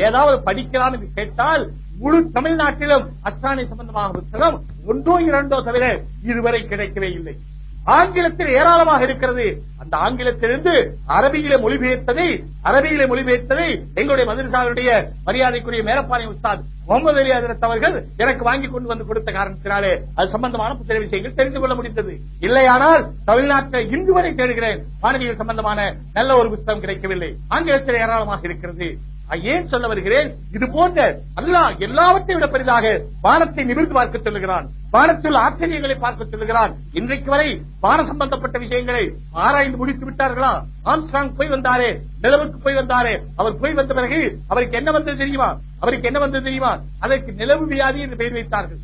Speaker 1: ஏதாவது படிக்கலாம் என்று கேட்டால் முழு தமிழ்நாட்டிலும் அஸ்ட்ரானமி சம்பந்தமாக புத்தகம் ஒன்றோ இரண்டோ தவிர இதுவரை கிடைக்கவே இல்லை. ஆங்கிலத்தில் ஏராளமாக இருக்கிறது. அந்த ஆங்கிலத்திலிருந்து அரபியில மொழிபெயர்த்ததை அரபியில மொழிபெயர்த்ததை எங்களுடைய மதுரசாவுடைய மரியாதைக்குரிய மேலப்பாளையம் உஸ்தாத் முகமது அலி அதிரத் அவர்கள் எனக்கு வாங்கி கொண்டு வந்து கொடுத்த காரணத்தினாலே அது சம்பந்தமான புத்திர விஷயங்கள் தெரிந்து கொள்ள முடிந்தது. இல்லையானால் தமிழ்நாட்டில் இன்று வரை தேடுகிறேன். மாணவிகள் சம்பந்தமான நல்ல ஒரு புத்தகம் கிடைக்கவில்லை. ஆங்கிலத்தில் ஏராளமாக இருக்கிறது. ஏன் சொல்ல வருகிறேன்? இது போன்ற அல்லாஹ் எல்லாவற்றை விட பெரிதாக வானத்தை நிமிர்ந்து பார்க்க சொல்லுகிறான். வானத்தில் ஆச்சரியங்களை பார்க்க சொல்லுகிறான் இன்றைக்கு வரை வான சம்பந்தப்பட்ட விஷயங்களை ஆராய்ந்து முடித்து விட்டார்களா? ஆம்ஸ்ட்ராங் போய் வந்தாரே நிலவுக்கு போய் வந்தாரே. அவர் போய் வந்த பிறகு அவருக்கு என்ன வந்தது தெரியுமா? அவருக்கு என்ன வந்தது தெரியுமா? அதற்கு நிலவு வியாதி என்று பெயர் வைத்தார்கள்.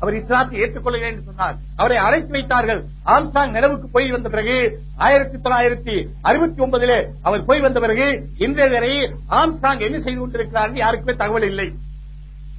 Speaker 1: அவர் இஸ்லாத்தை ஏற்றுக்கொள்கிறேன் என்று சொன்னார். அவரை அழைத்து வைத்தார்கள். ஆம்சாங் நிலவுக்கு போய் வந்த பிறகு ஆயிரத்தி தொள்ளாயிரத்தி அறுபத்தி ஒன்பதிலே அவர் போய் வந்த பிறகு இன்றைய வரை ஆம்சாங் என்ன செய்து கொண்டிருக்கிறார் யாருக்குமே தகவல் இல்லை.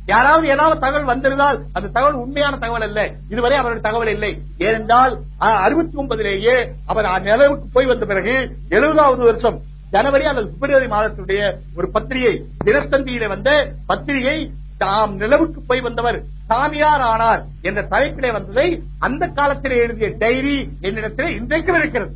Speaker 1: யாராவது ஏதாவது தகவல் வந்திருந்தால் அந்த தகவல் உண்மையான தகவல் அல்ல. இதுவரை அவருடைய தகவல் இல்லை. ஏனென்றால் அறுபத்தி ஒன்பதிலேயே அவர் நிலவுக்கு போய் வந்த பிறகு எழுபதாவது வருஷம் ஜனவரி அல்லது பிப்ரவரி மாதத்துடைய ஒரு பத்திரிகை தினத்தந்தியில வந்த பத்திரிகை தாம் நிலவுக்கு போய் வந்தவர் சாமியார் ஆனார் என்ற தலைப்பிலே வந்ததை அந்த காலத்திலே எழுதிய டைரி என்னிடத்திலே இன்றைக்கும் இருக்கிறது.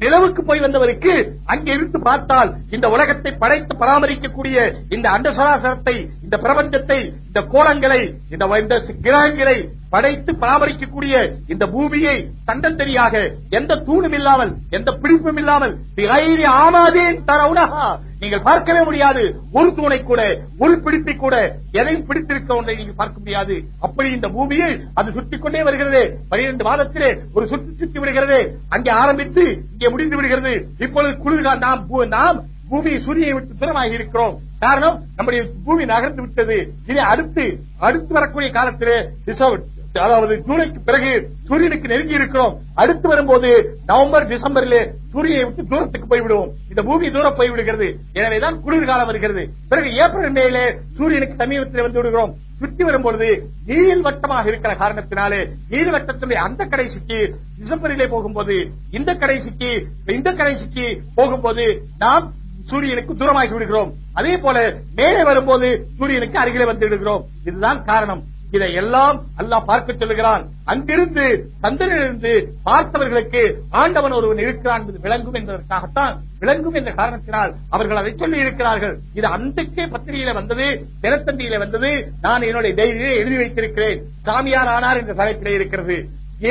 Speaker 1: நிலவுக்கு போய் வந்தவருக்கு அங்கே இருந்து பார்த்தால் இந்த உலகத்தை படைத்து பராமரிக்கக்கூடிய இந்த அண்ட சராசரத்தை இந்த பிரபஞ்சத்தை இந்த கோலங்களை இந்த இந்த கிரகங்களை படைத்து பராமரிக்கக்கூடிய இந்த பூமியை தண்டந்தனியாக எந்த தூணும் இல்லாமல் எந்த பிடிப்பும் இல்லாமல் ஆமாதேன் தரவுனஹா. நீங்கள் பார்க்கவே முடியாது. ஒரு தூணை கூட ஒரு பிடிப்பை கூட எதையும் பிடித்திருக்க ஒன்றை நீங்கள் பார்க்க முடியாது. அப்படி இந்த பூமியை அது சுற்றிக்கொண்டே வருகிறது. பனிரெண்டு மாதத்திலே ஒரு சுற்றி சுற்றி விடுகிறது. அங்கே ஆரம்பித்து இங்கே முடிந்து விடுகிறது. இப்பொழுது குளிர்கால் நாம் பூ- நாம் பூமி சூரியனை விட்டு தூரமாகி இருக்கிறோம். காரணம் நம்முடைய பூமி நகர்ந்து விட்டது. இனி அடுத்து அடுத்து வரக்கூடிய காலத்திலே ரிசர்வ் அதாவது ஜூலைக்கு பிறகு சூரியனுக்கு நெருங்கி இருக்கிறோம். அடுத்து வரும்போது நவம்பர் டிசம்பரிலே சூரியனை விட்டு தூரத்துக்கு போய்விடுவோம். இந்த பூமி தூரம் போய்விடுகிறது. எனவேதான் குளிர்காலம் வருகிறது. பிறகு ஏப்ரல் மேலே சூரியனுக்கு சமீபத்தில் வந்து விடுகிறோம். சுற்றி வரும்பொழுது நீள் வட்டமாக இருக்கிற காரணத்தினாலே நீள் வட்டத்தினுடைய அந்த கடைசிக்கு டிசம்பரிலே போகும்போது இந்த கடைசிக்கு இந்த கடைசிக்கு போகும்போது நாம் சூரியனுக்கு தூரமாகி விடுகிறோம். அதே போல மேலே வரும்போது சூரியனுக்கு அருகிலே வந்து விடுகிறோம். இதுதான் காரணம். இதை எல்லாம் அல்லாஹ் பார்க்க சொல்லுகிறான். அங்கிருந்து சந்திரனிலிருந்து பார்த்தவர்களுக்கு ஆண்டவன் ஒருவன் இருக்கிறான் என்பது விளங்கும் என்பதற்காகத்தான் விளங்கும் என்ற காரணத்தினால் அவர்கள் அதை சொல்லி இருக்கிறார்கள் இது அன்றைக்கே பத்திரிகையில வந்தது தினத்தந்தியில வந்தது. நான் என்னுடைய டைரியிலே எழுதி வைத்திருக்கிறேன். சாமியார் ஆனார் என்ற தலைப்பிலே இருக்கிறது.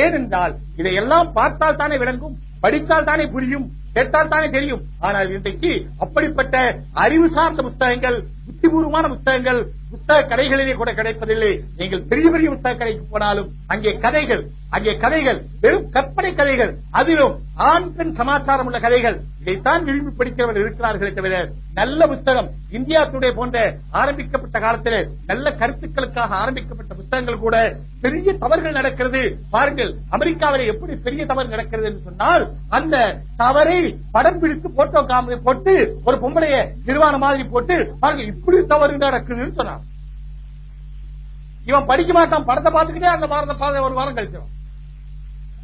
Speaker 1: ஏனென்றால் இதையெல்லாம் பார்த்தால் தானே விளங்கும் படித்தால் தானே புரியும் கேட்டால் தானே தெரியும். ஆனால் இன்றைக்கு அப்படிப்பட்ட அறிவு சார்ந்த புத்தகங்கள் புத்திபூர்வமான புத்தகங்கள் புத்தக கடைகளிலே கூட கிடைப்பதில்லை. நீங்கள் பெரிய பெரிய புத்தக கடைக்கு போனாலும் அங்கே கதைகள் அங்கே கதைகள் வெறும் கற்பனை கதைகள் அதிலும் ஆண் பெண் சமாச்சாரம் உள்ள கதைகள். இதைத்தான் விரும்பி படிக்கிறவர்கள் இருக்கிறார்களே தவிர நல்ல புத்தகம் இந்தியா டுடே போன்ற ஆரம்பிக்கப்பட்ட காலத்தில் நல்ல கருத்துக்களுக்காக ஆரம்பிக்கப்பட்ட புத்தகங்கள் கூட பெரிய தவறுகள் நடக்கிறது. பாருங்கள் அமெரிக்காவில் எப்படி பெரிய தவறு நடக்கிறது என்று சொன்னால் அந்த தவறை படம் பிடித்து போட்டோ காமி போட்டு ஒரு பொம்பளைய நிர்வாண மாதிரி போட்டு பாருங்கள் இப்படி தவறு நடக்குதுன்னு சொன்னான் இவன் படிக்க மாட்டான் படத்தை பார்த்துக்கிட்டே அந்த வாரத்தை பாதை ஒரு வாரம் கழிச்சிடும்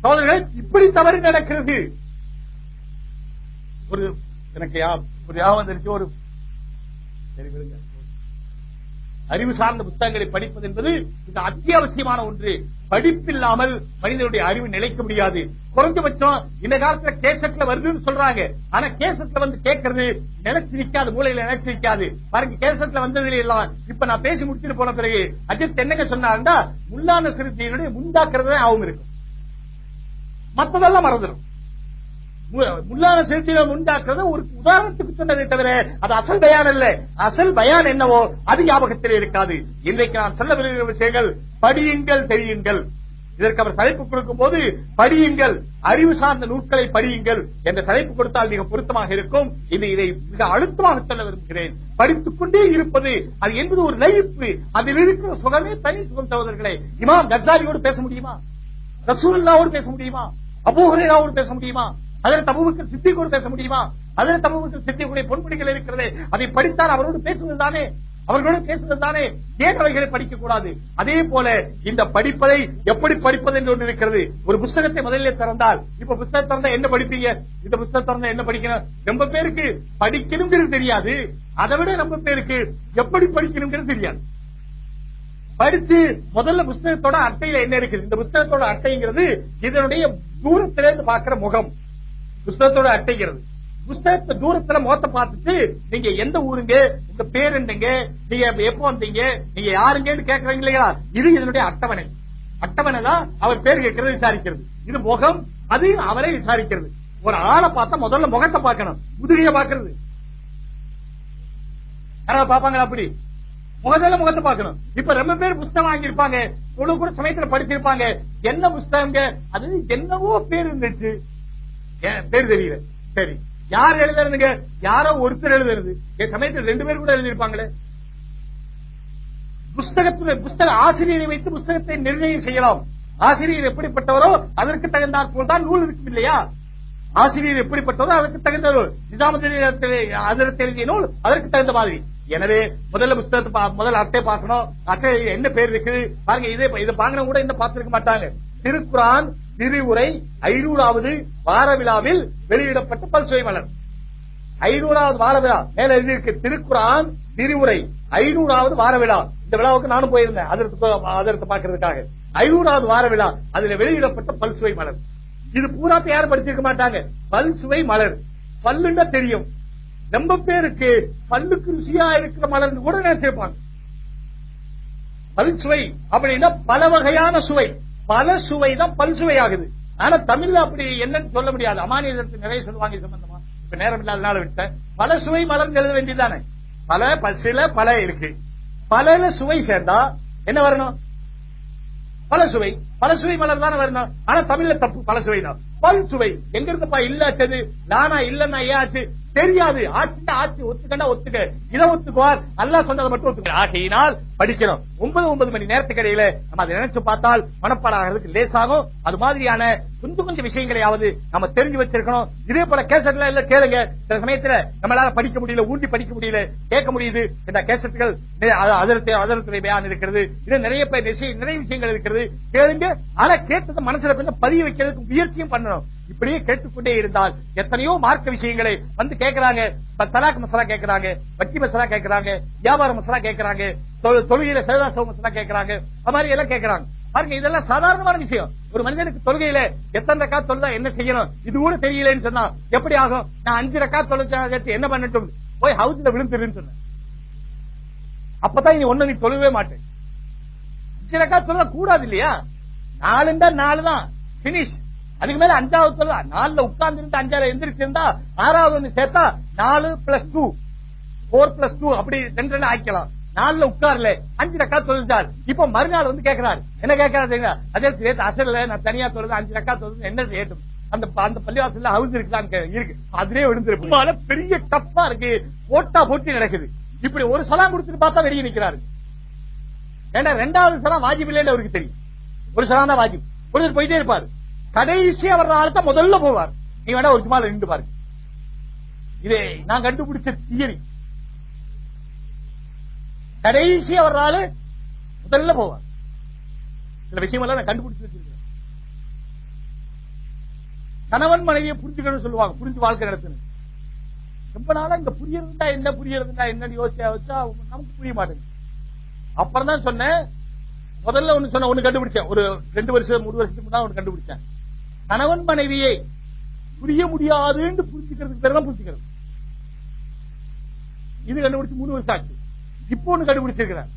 Speaker 1: சோதரர்களே இப்படி தவறு நடக்கிறது. ஒரு எனக்கு யா- ஒரு யாபம் வந்துருச்சு ஒரு சரி விடுங்க. அறிவு சார்ந்த புத்தகங்களை படிப்பது என்பது மிக அத்தியாவசியமான ஒன்று. படிப்பில்லாமல் மனிதனுடைய அறிவு நிலைக்க முடியாது. குறைஞ்சபட்சம் இந்த காலத்துல கேசட்ல வருதுன்னு சொல்றாங்க. ஆனா கேசட்ல வந்து கேட்கறது நிலைச்சு நிக்காது மூலையில நிலைச்சு நிக்காது. பாருங்க கேசட்ல வந்ததுல எல்லாம் இப்ப நான் பேசி முடிச்சுட்டு போன பிறகு அஜித் என்னங்க சொன்னாருன்னா முல்லான சிறுத்தையினுடைய முண்டாக்குறதே ஆகும் இருக்கும் மத்ததெல்லாம் மறந்துடும் முல்லான சிறுத்தையில உண்டாக்குறது ஒரு உதாரணத்துக்கு சொன்னதை தவிர அது அசல் பயான் அல்ல. அசல் பயான் என்னவோ அது ஞாபகத்தில் இருக்காது. இன்றைக்கு நான் சொல்ல விரும்புகிற விஷயங்கள் படியுங்கள் தெரியுங்கள். இதற்கு அவர் தலைப்பு கொடுக்கும் போது படியுங்கள் அறிவு சார்ந்த நூல்களை படியுங்கள் என்ற தலைப்பு கொடுத்தால் மிக பொருத்தமாக இருக்கும். இது இதை மிக அழுத்தமாக சொல்ல விரும்புகிறேன். படித்துக் கொண்டே இருப்பது அது என்பது ஒரு நயிப்பு அதில் இருக்கிற சுகமே தனி சுகம் சகோதரர்களே. இமாம் கசாரியோடு பேச முடியுமா? ரசூல்லாவோடு பேச முடியுமா? அபூஹரேராவோடு பேச முடியுமா? அதில் தபுவுக்கு சித்திகோடு பேச முடியுமா? அதில் தபுவுக்கு சித்திக்குடைய பொன்முடிகள் இருக்கிறது. அதை படித்தால் அவரோடு பேசுவது தானே? அவர்களோடு பேசுவது தானே? ஏன் அவைகளை படிக்க கூடாது? அதே போல இந்த படிப்பதை எப்படி படிப்பது என்று ஒன்று இருக்கிறது. ஒரு புஸ்தகத்தை முதல்ல திறந்தால் இப்ப புஸ்தகம் திறந்தா என்ன படிப்பீங்க? இந்த புஸ்தகம் திறந்தா என்ன படிக்கணும்? ரொம்ப பேருக்கு படிக்கணுங்கிறது தெரியாது. அதை விட ரொம்ப பேருக்கு எப்படி படிக்கணுங்கிறது தெரியாது. படிச்சு முதல்ல புஸ்தகத்தோட அட்டையில என்ன இருக்குது? இந்த புஸ்தகத்தோட அட்டைங்கிறது இதனுடைய தூரத்திலிருந்து பார்க்கிற முகம். புஸ்தகத்தோட அட்டைக்கிறது புஸ்தகத்தை தூரத்துல முகத்தை பார்த்துட்டு நீங்க எந்த ஊருங்க உங்க பேர் என்னங்க நீங்க எப்போ வந்தீங்க நீங்க யாருங்கன்னு கேக்குறீங்க இல்லையா? இது இதனுடைய அட்டவணை. அட்டவணை தான் அவர் பேர் கேட்கறது விசாரிக்கிறது. இது முகம் அது அவரை விசாரிக்கிறது. ஒரு ஆளை பார்த்தா முதல்ல முகத்தை பார்க்கணும். முதுகைய பாக்குறது யாராவது பாப்பாங்களா அப்படி? முதல்ல முகத்தை பார்க்கணும். இப்ப ரொம்ப பேர் புஸ்தகம் வாங்கியிருப்பாங்க. இவ்வளவு கூட சமயத்துல படிச்சிருப்பாங்க. என்ன புஸ்தகங்க? அது என்னவோ பேர் இருந்துச்சு. பேர் தெரியல. சரி. யார் எழுதுறதுங்க? யாரோ ஒருத்தர் எழுதுறது. என் சமயத்தில் ரெண்டு பேர் கூட எழுதியிருப்பாங்களே. புஸ்தகத்துல புஸ்தக ஆசிரியரை வைத்து புஸ்தகத்தை நிர்ணயம் செய்யலாம். ஆசிரியர் எப்படிப்பட்டவரோ அதற்கு தகுந்தாற் போல் தான் நூல் இருக்கும் இல்லையா? ஆசிரியர் எப்படிப்பட்டவரோ அதற்கு தகுந்த நூல். நிஜாமுதீன் அதற்கு எழுதிய நூல் அதற்கு தகுந்த மாதிரி. எனவே முதல்ல புஸ்தகத்தை முதல் அட்டை பார்க்கணும். அட்டை என்ன பேர் இருக்குது? பாருங்க இதே இதை பாங்கின கூட இன்னும் பார்த்திருக்க மாட்டாங்க. திருக்குறான் விரிவுரை ஐநூறாவது வார விழாவில் வெளியிடப்பட்ட பல்சுவை மலர் ஐநூறாவது வார விழா. மேல எழுதியிருக்கு திருக்குறான் விரிவுரை. ஐநூறாவது வார விழா. இந்த விழாவுக்கு நானும் போயிருந்தேன். அதற்கு அதற்கு பார்க்கறதுக்காக. ஐநூறாவது வார விழா. அதுல வெளியிடப்பட்ட பல்சுவை மலர் இது பூராத்த யாரும் படிச்சிருக்க மாட்டாங்க. பல்சுவை மலர் பல்லுன்னா தெரியும். ரொம்ப பேருக்கு பல்லுக்கு ருசியா இருக்கிற மலர்னு கூட நினைச்சிருப்பாங்க. பல் சுவை அப்படின்னா பல வகையான சுவை. பல சுவை தான் பல் சுவை ஆகுது ஆனா தமிழ்ல அப்படி என்னன்னு சொல்ல முடியாது. அமானியத்திற்கு நிறைய சொல்லுவாங்க சம்பந்தமா. இப்ப நேரம் இல்லாதனால விட்டேன். பல சுவை மலர்ந்து எழுத வேண்டியதானே பல பசில சில பல இருக்கு. பலல சுவை சேர்ந்தா என்ன வரணும்? பல சுவை. பல சுவை மலர் தானே வரணும். ஆனா தமிழ்ல தப்பு. பல சுவை தான் பல் சுவை. எங்க இருந்தப்பா இல்லாச்சது நானா இல்லன்னா ஏன் ஆச்சு? தெரியாது. ஆச்சுன்னா ஆச்சு ஒத்துக்கண்டா ஒத்துக்க. இதை ஒத்துக்குவார். அல்லா சொன்னதை மட்டும் ஒத்துக்க. ஆகையினால் படிக்கணும். ஒன்பது ஒன்பது மணி நேரத்துக்கு இடையில நம்ம அதை நினைச்சு பார்த்தால் மனப்பாடாகிறதுக்கு லேசாகும். அது மாதிரியான கொஞ்சம் கொஞ்சம் விஷயங்களையாவது நம்ம தெரிஞ்சு வச்சிருக்கணும். இதே போல கேசட்ல இல்ல கேளுங்க. சில சமயத்துல நம்மளால படிக்க முடியல ஊண்டி படிக்க முடியல கேட்க முடியுது இந்த கேசட்டுகள் அதற்கு அதற்கு இருக்கிறது. இது நிறைய பேர் விஷயம் நிறைய விஷயங்கள் இருக்கிறது. கேளுங்க. ஆனா கேட்டது மனசுல கொஞ்சம் பதிய வைக்கிறதுக்கு முயற்சியும் பண்ணணும். இப்படியே கேட்டுக்கொண்டே இருந்தால் எத்தனையோ மார்க்க விஷயங்களை வந்து கேட்கறாங்க. தலாக் மசாலா கேட்கறாங்க வட்டி மசாலா கேட்கறாங்க வியாபார மசாலா கேட்கிறாங்க தொழு- தொழுகையில சேதாசவ மசாலா கேட்கிறாங்க. அது மாதிரி எல்லாம் கேட்கறாங்க. பாருங்க இதெல்லாம் சாதாரணமான விஷயம். ஒரு மனிதனுக்கு தொழுகையில எத்தனை ரக்கா தொழுதா என்ன செய்யணும்? இது கூட தெரியலன்னு சொன்னா எப்படி ஆகும்? நான் அஞ்சு ரக்கா தொழுதா என்ன பண்ணட்டும்? போய் ஹவுஸ்ல விழுந்துருன்னு சொன்னேன். அப்பதான் நீ ஒண்ணு நீ தொழுவே மாட்டேன். அஞ்சு ரக்கா தொழுத கூடாது இல்லையா? நாலுண்டா நாலு தான் பினிஷ் அதுக்கு மேல அஞ்சாவது தொழுதா நாலுல உட்கார்ந்து இருந்து எந்திரிச்சிருந்தா ஆறாவது ஒண்ணு சேர்த்தா நாலு plus two four plus two அப்படி ரெண்டு ஆக்கலாம் நாலுல உட்கார்ல. அஞ்சு ரக்கா தொழுதார் இப்ப மறுநாள் வந்து கேட்கிறாரு என்ன கேட்கறாரு? அதே சேர்த்து அசல்ல நான் தனியா தொழுது அஞ்சு ரக்கா தொழுது என்ன செய்யட்டும்? அந்த அந்த பள்ளிவாசல்ல ஹவுஸ் இருக்குதான்னு கே- இருக்கு. அதுலயே விழுந்திருக்கு பெரிய டப்பா இருக்கு. போட்டா போட்டி நடக்குது. இப்படி ஒரு சலாம் கொடுத்துட்டு பார்த்தா வெளியே நிக்கிறாரு. ஏன்னா ரெண்டாவது சலாம் வாஜிப் இல்லைன்னு அவருக்கு தெரியும். ஒரு சலாம் தான் வாஜிப். ஒருத்தர் போயிட்டே இருப்பாரு. கடைசியா அவர் ஆள் தான் முதல்ல போவார். நீ வேணா ஒரு சும்மா நின்று பாருங்க. இது நான் கண்டுபிடிச்ச தியரி. கடைசியா அவர் ஆளு முதல்ல போவார். சில விஷயம் எல்லாம் நான் கண்டுபிடிச்சு வச்சிருக்கேன். கணவன் மனைவியை புரிஞ்சுக்கணும்னு சொல்லுவாங்க. புரிஞ்சு வாழ்க்கை நடத்தணும். ரொம்ப நாளா இந்த புரியறதுண்டா என்ன புரியறதுண்டா என்னன்னு யோசிச்சா வச்சா நமக்கு புரிய மாட்டேங்குது. அப்புறம் தான் சொன்னேன். முதல்ல ஒண்ணு சொன்ன ஒண்ணு கண்டுபிடிச்சேன். ஒரு ரெண்டு வருஷம் மூணு வருஷத்துக்கு முன்னாடி ஒண்ணு கண்டுபிடிச்சேன். கணவன் மனைவியை புரிய முடியாதுன்னு புரிஞ்சுக்கிறதுக்கு பேர் தான் புரிஞ்சுக்கிறது. இது கண்டுபிடிச்சு மூணு வருஷம் ஆச்சு. இப்போ ஒண்ணு கண்டுபிடிச்சிருக்கிறேன்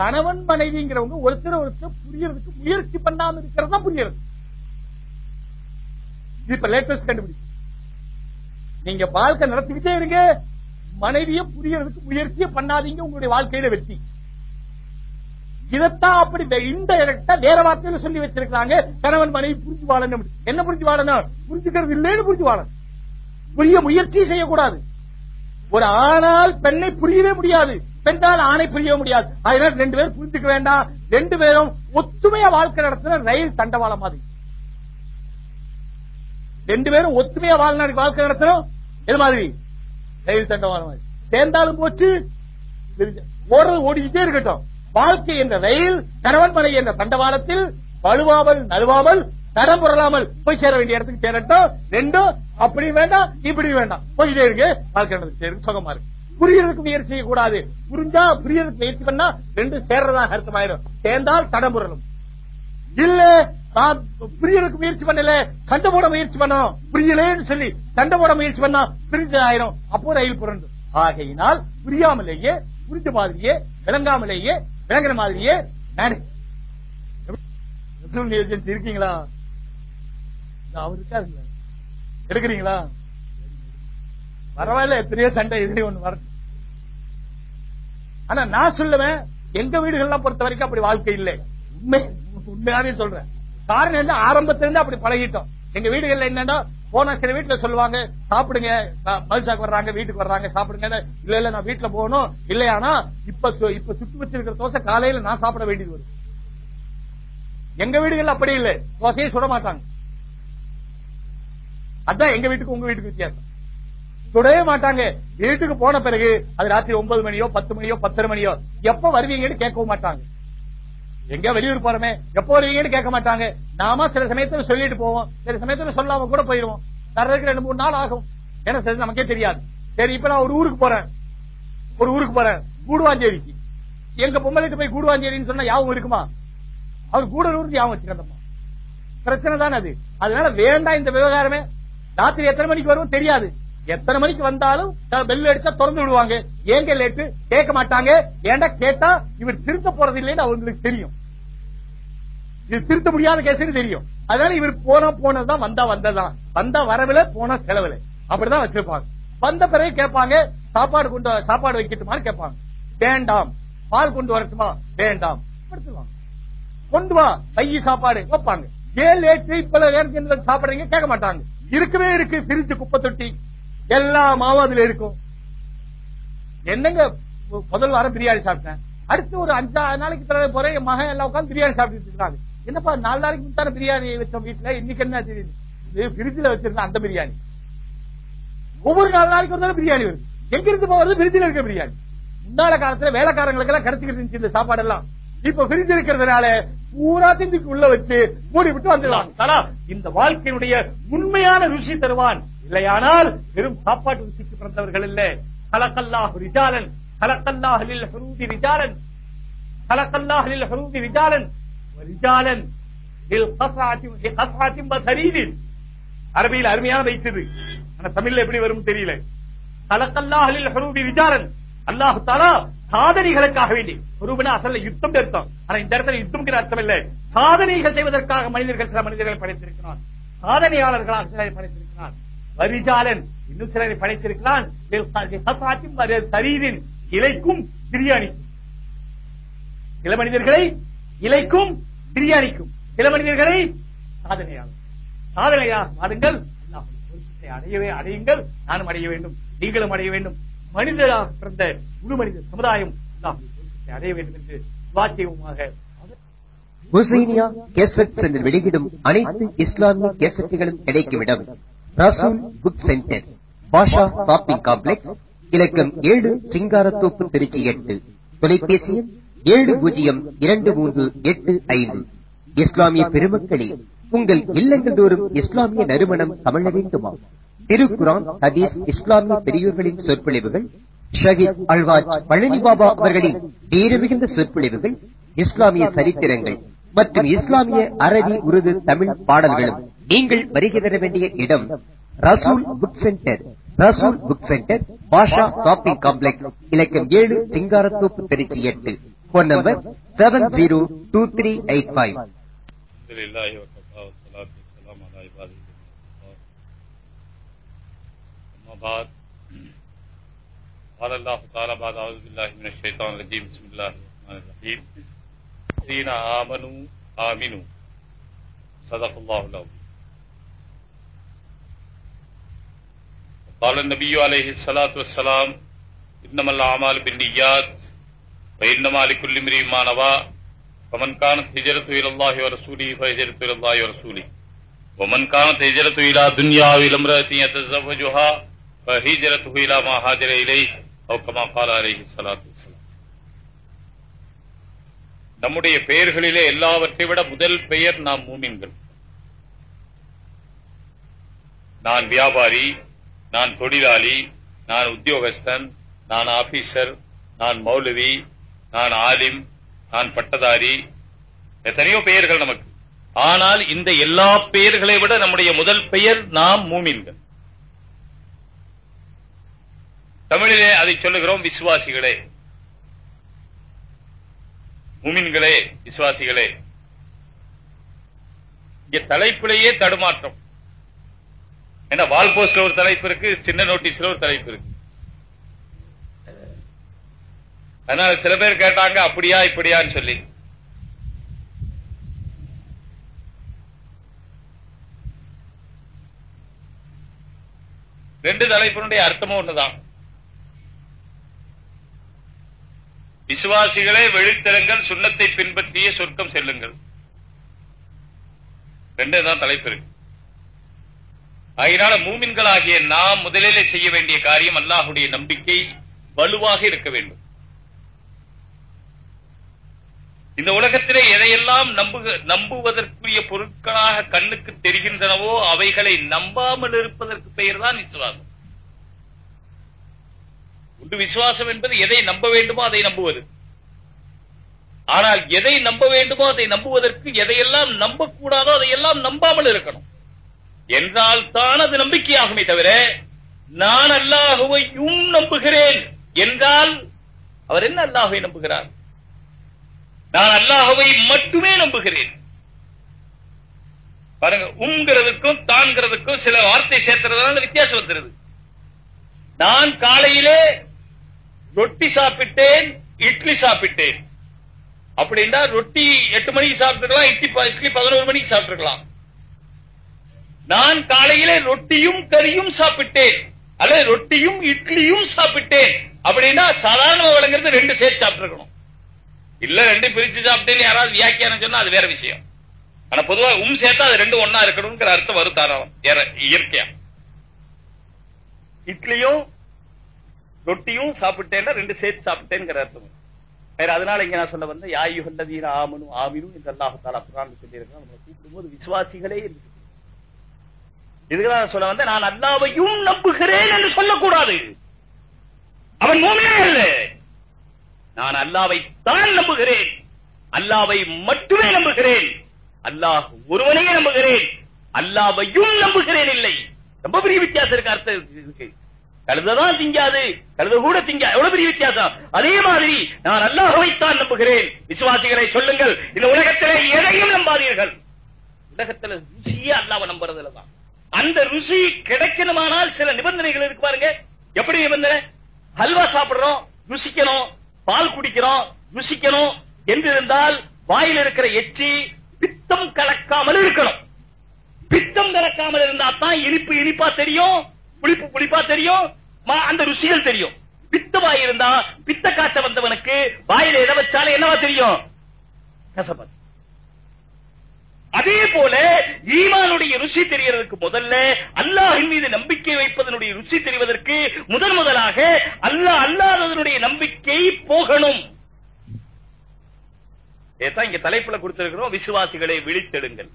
Speaker 1: கணவன் மனைவிங்கிறவங்க ஒருத்தர் ஒருத்தர் புரியறதுக்கு முயற்சி பண்ணாம இருக்கிறது தான் புரியறது. இது இப்ப லேட்டஸ்ட் கண்டுபிடிச்சு நீங்க வாழ்க்கை நடத்திக்கிட்டே இருங்க. மனைவியை புரியறதுக்கு முயற்சியே பண்ணாதீங்க உங்களுடைய வாழ்க்கையில வெற்றி. இதத்தான் அப்படி இன்டைரக்டா வேற வார்த்தையில சொல்லி வச்சிருக்காங்க கணவன் மனைவி புரிஞ்சு வாழணும் என்ன புரிஞ்சு வாழணும் புரிஞ்சுக்கிறது இல்லைன்னு புரிஞ்சு வாழணும் புரிய முயற்சி செய்யக்கூடாது. ஒரு ஆணால் பெண்ணை புரியவே முடியாது. பெண்ணால் ஆணை புரிய முடியாது. அதனால ரெண்டு பேரும் புரிஞ்சுக்க வேண்டாம். ரெண்டு பேரும் ஒத்துமையா வாழ்க்கை நடத்துற ரயில் தண்டவாளம் மாதிரி. ரெண்டு பேரும் ஒத்துமையா வாழ்நாடு வாழ்க்கை நடத்துறோம். எது மாதிரி? ரயில் தண்டவாளம் மாதிரி. சேர்ந்தாலும் போச்சு. ஓடுறது ஓடிக்கிட்டே இருக்கட்டும். வாழ்க்கை என்ற ரயில் கணவன் என்ற தண்டவாளத்தில் வலுவாமல் நழுவாமல் தரம் புரளாமல் போய் சேர வேண்டிய இடத்துக்கு சேரட்டும். ரெண்டும் அப்படி வேண்டாம் இப்படி வேண்டாம். போயிட்டே இருக்கு. வாழ்க்கை நடந்துட்டே சுகமா இருக்கு. புரியறதுக்கு முயற்சி செய்யக்கூடாது. புரிஞ்சா புரியறதுக்கு முயற்சி பண்ணா ரெண்டும் சேர்றதாக அர்த்தமாயிரும் சேர்ந்தால் தடம் புரளும். இல்ல நான் புரியறதுக்கு முயற்சி பண்ணல. சண்டை போட முயற்சி பண்ணணும். புரியலேன்னு சொல்லி சண்டை போட முயற்சி பண்ணா பிரிஞ்சு ஆயிரும் அப்போ ரயில் புரண்டு. ஆகையினால் புரியாமலேயே புரிஞ்ச மாதிரியே விளங்காமலேயே விளங்குற மாதிரியே ஏஜென்சி இருக்கீங்களா? அவர் இருக்காருங்களா? எடுக்கிறீங்களா? பரவாயில்ல எத்தனையோ சண்டை எப்படி ஒண்ணு வரணும். ஆனா நான் சொல்லுவேன் எங்க வீடுகள்லாம் பொறுத்த வரைக்கும் அப்படி வாழ்க்கை இல்லை. உண்மை உண்மையாவே சொல்றேன். காரணம் என்ன? ஆரம்பத்துல இருந்து அப்படி பழகிட்டோம். எங்க வீடுகள்ல என்னன்னா போன சில வீட்டுல சொல்லுவாங்க சாப்பிடுங்க மதுசாக்கு வர்றாங்க வீட்டுக்கு வர்றாங்க சாப்பிடுங்க. இல்ல இல்ல நான் வீட்டுல போகணும். இல்லையானா இப்ப இப்ப சுத்தி வச்சிருக்கிற தோசை காலையில நான் சாப்பிட வேண்டியது வரும். எங்க வீடுகள் அப்படி இல்லை. தோசையை சுட மாட்டாங்க. அதான் எங்க வீட்டுக்கு உங்க வீட்டுக்கு வித்தியாசம். சுடவே மாட்டாங்க. வீட்டுக்கு போன பிறகு அது ராத்திரி ஒன்பது மணியோ பத்து மணியோ பத்தரை மணியோ எப்ப வருவீங்கன்னு கேட்கவும் மாட்டாங்க. எங்க வெளியூர் போறமே? எப்ப வருவீங்கன்னு கேட்க மாட்டாங்க. நாம சில சமயத்துல சொல்லிட்டு போவோம். சில சமயத்துல சொல்லாம கூட போயிருவோம். தர்றதுக்கு ரெண்டு மூணு நாள் ஆகும். ஏன்னா சரி நமக்கே தெரியாது. சரி இப்ப நான் ஒரு ஊருக்கு போறேன். ஒரு ஊருக்கு போறேன். கூடுவாஞ்சேரிக்கு. எங்க பொம்பளைக்கு போய் கூடுவாஞ்சேரின்னு சொன்னா யாவும் இருக்குமா? அவர் கூடலூருக்கு யாவும் வச்சுக்கிறதம்மா பிரச்சனை தான் அது. அதனால வேண்டாம் இந்த விவகாரமே. ராத்திரி எத்தனை மணிக்கு வரும் தெரியாது. எத்தனை மணிக்கு வந்தாலும் பெல் அடிச்சா திறந்து விடுவாங்க. ஏங்க லேட்டு கேட்க மாட்டாங்க. ஏண்டா கேட்டா இவர் திருத்த போறது இல்லைன்னு அவங்களுக்கு தெரியும். இது திருத்த முடியாத கேஸ்னு தெரியும். அதனால இவர் போனா போனதுதான் வந்தா வந்ததுதான் வந்தா வரவில போனா செலவில்லை. அப்படிதான் வச்சிருப்பாங்க. வந்த பிறகு கேட்பாங்க சாப்பாடு கொண்டு சாப்பாடு வைக்கட்டுமான்னு கேட்பாங்க. வேண்டாம். பால் கொண்டு வரட்டுமா? வேண்டாம். படுத்துவாங்க கொண்டு வா கையி சாப்பாடு வைப்பாங்க. ஏன் லேட்டு இப்ப சாப்பிடுறீங்க கேட்க மாட்டாங்க. இருக்கவே இருக்கு பிரிச்சு குப்பை தொட்டி. எல்லா மாவும் அதுல இருக்கும். என்னங்க முதல் வாரம் பிரியாணி சாப்பிட்டேன். அடுத்து ஒரு அஞ்சா நாளைக்கு தடவை போறேன் என் மகன் எல்லாம் உட்காந்து பிரியாணி சாப்பிட்டு இருக்காங்க. என்னப்பா நாலு நாளைக்கு முத்தான பிரியாணி வச்சோம் வீட்டுல இன்னைக்கு என்ன தெரியுது? இது பிரிட்ஜில் வச்சிருந்த அந்த பிரியாணி. ஒவ்வொரு நாலு நாளைக்கு ஒரு பிரியாணி வருது. எங்க இருந்து போறது பிரிட்ஜில் இருக்க பிரியாணி. முன்னால காலத்துல வேலைக்காரங்களுக்கு எல்லாம் கிடைச்சிக்கிட்டு இருந்துச்சு இந்த சாப்பாடு எல்லாம் இப்ப பிரிஞ்சு இருக்கிறதுனால பூரா திண்டுக்கு உள்ள வச்சு மூடி விட்டு வந்துடலாம் இந்த வாழ்க்கையினுடைய உண்மையான ருசி தருவான் இல்லையானால் வெறும் சாப்பாட்டு ருசிக்கு பிறந்தவர்கள் இல்ல. கலக்கல்லாஹ் ரிஜாலன். கலக்கல்லாஹில் ஹரூதி ரிஜாலன். கலக்கல்லாஹில் ஹரூதி ரிஜாலன். ரிஜாலன் அரபியில் அருமையான வைத்தது ஆனா தமிழ்ல எப்படி வரும் தெரியல. கலக்கல்லாஹில் ஹரூதி ரிஜாலன். அல்லாஹு தாலா சாதனைகளுக்காக வேண்டி. ஒருவன அசல்ல யுத்தம் அர்த்தம். ஆனா இந்த இடத்துல யுத்தம்ங்கிற அர்த்தம் இல்லை. சாதனைகள் செய்வதற்காக மனிதர்கள் சில மனிதர்களை படைத்திருக்கிறான் சாதனையாளர்களாக சிலரை படைத்திருக்கிறார். வரிஜாலன் இன்னும் சிலரை படைத்திருக்கிறான். சரீரின் இலைக்கும் பிரியாணிக்கும் சில மனிதர்களை இலைக்கும் பிரியாணிக்கும். சில மனிதர்களை சாதனையாகும் சாதனையாக மாறுங்கள். அடையவே அடையுங்கள். நானும் அடைய வேண்டும். நீங்களும் அடைய வேண்டும். மனிதராக பிறந்த முழு மனித சமுதாயம் அடைய வேண்டும் என்று வாக்கியமாக
Speaker 2: ஹுசைனியா கேசட் சென்டர் வெளியிடும் அனைத்து இஸ்லாமிய கேசட்டுகளும் கிடைக்கும் இடம். Rasool book centre Basha shopping complex இலக்கம் ஏழு சிங்காரத்தோப்பு திருச்சி எட்டு. தொலைபேசி ஏழு பூஜ்ஜியம் இரண்டு மூன்று எட்டு ஐந்து. இஸ்லாமிய பெருமக்களே உங்கள் இல்லங்கள் தோறும் இஸ்லாமிய நறுமணம் அமழ வேண்டுமா? திருக்குரான் ஹதீஸ் இஸ்லாமிய பெரியோர்களின் சொற்பொழிவுகள் ஷஹீத் அல்வாஜ் பழனி பாபா அவர்களின் வீரமிகுந்த சொற்பொழிவுகள் இஸ்லாமிய சரித்திரங்கள் மற்றும் இஸ்லாமிய அரபி உருது தமிழ் பாடல்களும். நீங்கள் வருகை தர வேண்டிய இடம் Rasool book centre Rasool book centre Basha shopping complex இலக்கம் ஏழு சிங்காரத்தோப்பு திருச்சி எட்டு phone number seven zero two three eight five
Speaker 3: الحمد لله وكفى والصلاة والسلام على عباده الذين اصطفى. أما بعد قال الله تعالى بعد أعوذ بالله من الشيطان الرجيم بسم الله الرحمن الرحيم الذين آمنوا آمنوا صدق الله العظيم قال النبي عليه الصلاة والسلام إنما الأعمال بالنيات وإنما لكل امرئ ما نوى فمن كانت هجرته الى الله ورسوله فهجرته الى الله ورسوله ومن كانت هجرته الى دنيا او الى امرأة يتزوجها فهجرته الى ما هاجر اليه او كما قال عليه الصلاة والسلام நம்முடைய பெயர்களிலே எல்லாவற்றை விட முதல் பெயர் நாம் மூமின்கள் நான் வியாபாரி நான் தொழிலாளி நான் உத்தியோகஸ்தன் நான் ஆபீசர் நான் மௌலவி நான் ஆலிம் நான் பட்டதாரி எத்தனையோ பெயர்கள் நமக்கு. ஆனால் இந்த எல்லா பெயர்களை விட நம்முடைய முதல் பெயர் நாம் மூமின்கள். தமிழிலே அதை சொல்லுகிறோம் விசுவாசிகளே. மூமின்களே விசுவாசிகளே. இங்க தலைப்பிலேயே தடுமாற்றம். ஏன்னா வால் போஸ்ட்ல ஒரு தலைப்பு இருக்கு சின்ன நோட்டீஸ்ல ஒரு தலைப்பு இருக்கு. அதனால சில பேர் கேட்டாங்க அப்படியா இப்படியான்னு சொல்லி. ரெண்டு தலைப்பினுடைய அர்த்தமும் ஒண்ணுதான். விசுவாசிகளே வெளித்தரங்கள் சுண்ணத்தை பின்பற்றிய சொர்க்கம் செல்லுங்கள். ரெண்டு தான் தலைப்பு இருக்கு. அதனால மூமின்களாகிய நாம் முதலிலே செய்ய வேண்டிய காரியம் அல்லாஹுடைய நம்பிக்கை வலுவாக இருக்க வேண்டும். இந்த உலகத்திலே எதையெல்லாம் நம்புக நம்புவதற்குரிய பொருட்களாக கண்ணுக்கு தெரிகின்றனவோ அவைகளை நம்பாமல் இருப்பதற்கு பெயர்தான் விசுவாசம். உண்டு விசுவாசம் என்பது எதை நம்ப வேண்டுமோ அதை நம்புவது. ஆனால் எதை நம்ப வேண்டுமோ அதை நம்புவதற்கு எதையெல்லாம் நம்பக்கூடாதோ அதையெல்லாம் நம்பாமல் இருக்கணும். என்றால் தான் அது நம்பிக்கையாகுமே தவிர நான் அல்லாஹுவையும் நம்புகிறேன் என்றால் அவர் என்ன அல்லாஹுவை நம்புகிறார்? நான் அல்லாஹுவை மட்டுமே நம்புகிறேன். பாருங்க உங்கிறதுக்கும் தான்கிறதுக்கும் சில வார்த்தை சேர்த்துறதுனால வித்தியாசம் வந்துருது. நான் காலையிலே ரொட்டி சாப்பிட்டேன் இட்லி சாப்பிட்டேன். அப்படின்னா ரொட்டி எட்டு மணிக்கு சாப்பிட்டுருக்கலாம் இட்லி ப- இட்லி பதினோரு மணிக்கு சாப்பிட்டுருக்கலாம். நான் காலையிலே ரொட்டியும் கறியும் சாப்பிட்டேன். அல்லது ரொட்டியும் இட்லியும் சாப்பிட்டேன். அப்படின்னா சாதாரண வழங்குறது ரெண்டு சேர்த்து சாப்பிட்டுருக்கணும். இல்ல ரெண்டு பிரிச்சு சாப்பிட்டேன்னு யாராவது வியாக்கியானம் சொன்னா அது வேற விஷயம். ஆனா பொதுவா உம் சேர்த்தா அது ரெண்டு ஒன்னா இருக்கணும்ங்கிற அர்த்தம் வரும் தாராளம். இயற்கையா. இட்லியும் ரொட்டியும் சாப்பிட்டேன்னா ரெண்டு சேர்த்து சாப்பிட்டேங்கிற அர்த்தம். வேற அதனால இங்க நான் சொல்ல வந்த யாயுகண்டதீன ஆமனும் ஆமினும் என்று அல்லாஹ் தாலா குரான் சொல்லியிருக்கான் நம்மளை கூப்பிடும்போது விசுவாசிகளே இருக்கு இதுதான் சொல்ல வந்த நான் அல்லாவையும் நம்புகிறேன் என்று சொல்லக்கூடாது. அவன் மூமியே அல்ல. நான் அல்லாவை தான் நம்புகிறேன். அல்லாவை மட்டுமே நம்புகிறேன். அல்லாஹ் ஒருவனையே நம்புகிறேன். அல்லாவையும் நம்புகிறேன் இல்லை. ரொம்ப பெரிய வித்தியாசம் இருக்கு அர்த்தம் இருக்கு கழுததான் திங்காது கழுத கூட திங்கா. எவ்வளவு பெரிய வித்தியாசம்? அதே மாதிரி நான் அல்லாஹ்வைத்தான் நம்புகிறேன். விசுவாசிகளை சொல்லுங்கள். இந்த உலகத்திலே எதையும் நம்பாதீர்கள். உலகத்துல ருசியே அல்லாவை நம்புறதுல தான் அந்த ருசி கிடைக்கணுமானால் சில நிபந்தனைகள் இருக்கு பாருங்க. எப்படி நிபந்தனை? ஹல்வா சாப்பிடுறோம் ருசிக்கணும் பால் குடிக்கிறோம் ருசிக்கணும் என்றிருந்தால் வாயில் இருக்கிற எச்சி பித்தம் கலக்காமல் இருக்கணும். பித்தம் கலக்காமல் இருந்தா தான் இனிப்பு இனிப்பா தெரியும் புளிப்பு புளிப்பா தெரியும் மா- அந்த ருசிகள் தெரியும். பித்தவாய் இருந்தா பித்த காய்ச்ச வந்தவனுக்கு வாயில எதை வச்சாலும் என்னவா தெரியும்? கசப்பா. அதே போல ஈமானுடைய ருசி தெரியறதுக்கு முதல்ல அல்லாஹின் மீது நம்பிக்கை வைப்பதனுடைய ருசி தெரிவதற்கு முதன் முதலாக அல்லாஹ் அல்லாததனுடைய நம்பிக்கை போகணும். இதைத்தான் இங்க தலைப்புல கொடுத்திருக்கிறோம். விசுவாசிகளை விழித்தெடுங்கள்.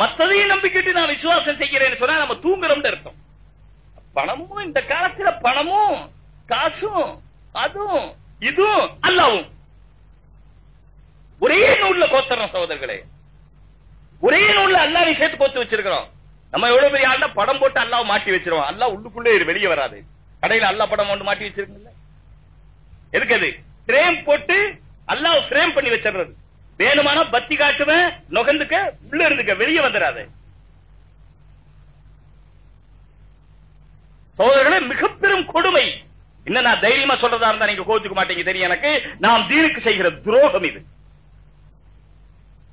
Speaker 1: மத்ததையும் நம்பிக்கிட்டு நான் விசுவாசம் செய்கிறேன்னு சொன்னா நம்ம தூங்குறோம்னு அர்த்தம். பணமும் இந்த காலத்துல பணமும் காசும் அதுவும் இதுவும் அல்லாவும். ஒரே நூல்ல கோத்தரம் சகோதரர்களே. ஒரே நூல்ல அல்லா விஷயத்தை கோத்து வச்சிருக்கிறோம். நம்ம எவ்வளவு பெரிய ஆள்னா படம் போட்டு அல்லாஹ் மாட்டி வச்சிருவோம். அல்லாஹ் உள்ளுக்குள்ளே வெளியே வராது. கடையில அல்லாஹ் படம் ஒன்று மாட்டி வச்சிருக்கல எதுக்கு அது? ஃப்ரேம் போட்டு அல்லாஹ் ஃப்ரேம் பண்ணி வச்சிடுறது. வேணுமானா பத்தி காட்டுவேன் நுகர்ந்துக்க உள்ள இருந்துக்க வெளியே வந்துடாது சோதரர்களே மிக பெரும் கொடுமை. என்ன நான் தைரியமா சொல்றதா இருந்தா நீங்க கோச்சுக்க மாட்டீங்க தெரியும் எனக்கு. நாம் தீனுக்கு செய்கிற துரோகம் இது.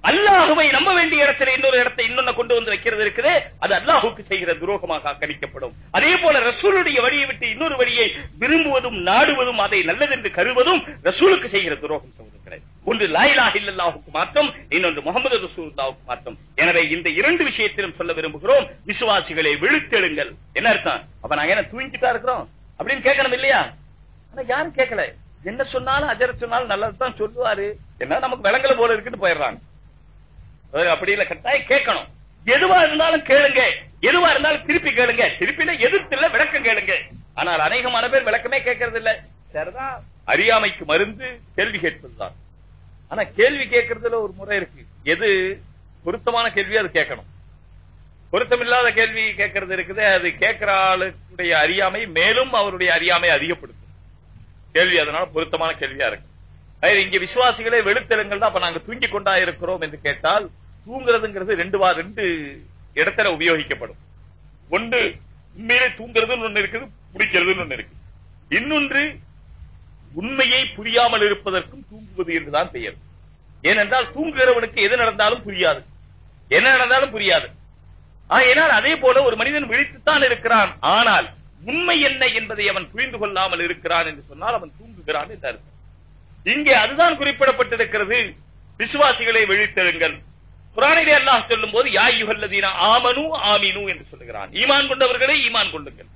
Speaker 1: அல்லாஹுவை நம்ப வேண்டிய இடத்துல இன்னொரு இடத்தை இன்னொன்னு கொண்டு வந்து வைக்கிறது இருக்குது. அது அல்லாஹுக்கு செய்கிற துரோகமாக கணிக்கப்படும் அதே போல ரசூலுடைய வழியை விட்டு இன்னொரு வழியை விரும்புவதும் நாடுவதும் அதை நல்லது என்று கருவதும் ரசூலுக்கு செய்கிற துரோகம் சொல்லுகிறது ஒன்று லாயிலாக இல்லல்லாஹுக்கு மாற்றம் இன்னொன்று முகமது ரசூலுல்லாவுக்கு மாற்றம் எனவே இந்த இரண்டு விஷயத்திலும் சொல்ல விரும்புகிறோம். விசுவாசிகளை விழுத்தெழுங்கள். என்ன அர்த்தம்? அப்ப நாங்க என்ன தூங்கிட்டா இருக்கிறோம்? அப்படின்னு கேட்கணும் இல்லையா? ஆனா யாரும் கேட்கல. என்ன சொன்னாலும் அஜர சொன்னாலும் நல்லதுதான் சொல்லுவாரு. என்ன நமக்கு விளங்கல போல இருக்குன்னு போயிடுறாங்க. அப்படி இல்ல கட்டாயம் கேட்கணும். எதுவா இருந்தாலும் கேளுங்க. எதுவா இருந்தாலும் திருப்பி கேளுங்க. திருப்பி எதிர்த்து இல்ல விளக்கம் கேளுங்க. ஆனால் அநேகமான பேர் விளக்கமே கேட்கறது இல்ல. சரிதான் அறியாமைக்கு மருந்து கேள்வி கேட்பதுதான் ஆனா கேள்வி கேட்கறதுல ஒரு முறை இருக்கு. எது? பொருத்தமான கேள்வி அது கேட்கணும். பொருத்தமில்லாத கேள்வி கேட்கறது இருக்குது. அது கேட்கிற ஆளுடைய அறியாமை மேலும் அவருடைய அறியாமை அதிகப்படுத்தும். கேள்வி அதனால பொருத்தமான கேள்வியா இருக்கு. இங்க விசுவாசிகளே வெளுத்தெழுங்கள் தான் அப்ப நாங்க தூங்கி கொண்டா இருக்கிறோம் என்று கேட்டால் தூங்குறதுங்கிறது ரெண்டு வா ரெண்டு இடத்துல உபயோகிக்கப்படும். ஒன்று உண்மையிலே தூங்குறதுன்னு ஒண்ணு இருக்குது பிடிக்கிறதுன்னு ஒண்ணு இருக்கு இன்னொன்று உண்மையை புரியாமல் இருப்பதற்கும் தூங்குவது என்றுதான் பெயர். ஏனென்றால் தூங்குகிறவனுக்கு எது நடந்தாலும் புரியாது. என்ன நடந்தாலும் புரியாது. ஏனால் அதே போல ஒரு மனிதன் விழித்துத்தான் இருக்கிறான். ஆனால் உண்மை என்ன என்பதை அவன் புரிந்து கொள்ளாமல் இருக்கிறான் என்று சொன்னால் அவன் தூங்குகிறான் என்று அர்த்தம். இங்கே அதுதான் குறிப்பிடப்பட்டிருக்கிறது. விசுவாசிகளை விழித்தெழுங்கள். குரானிலே அல்லாஹ் சொல்லும் போது யா யுகல்லதீன ஆமனு ஆமினு என்று சொல்லுகிறான். ஈமான் கொண்டவர்களே ஈமான் கொள்ளுங்கள்.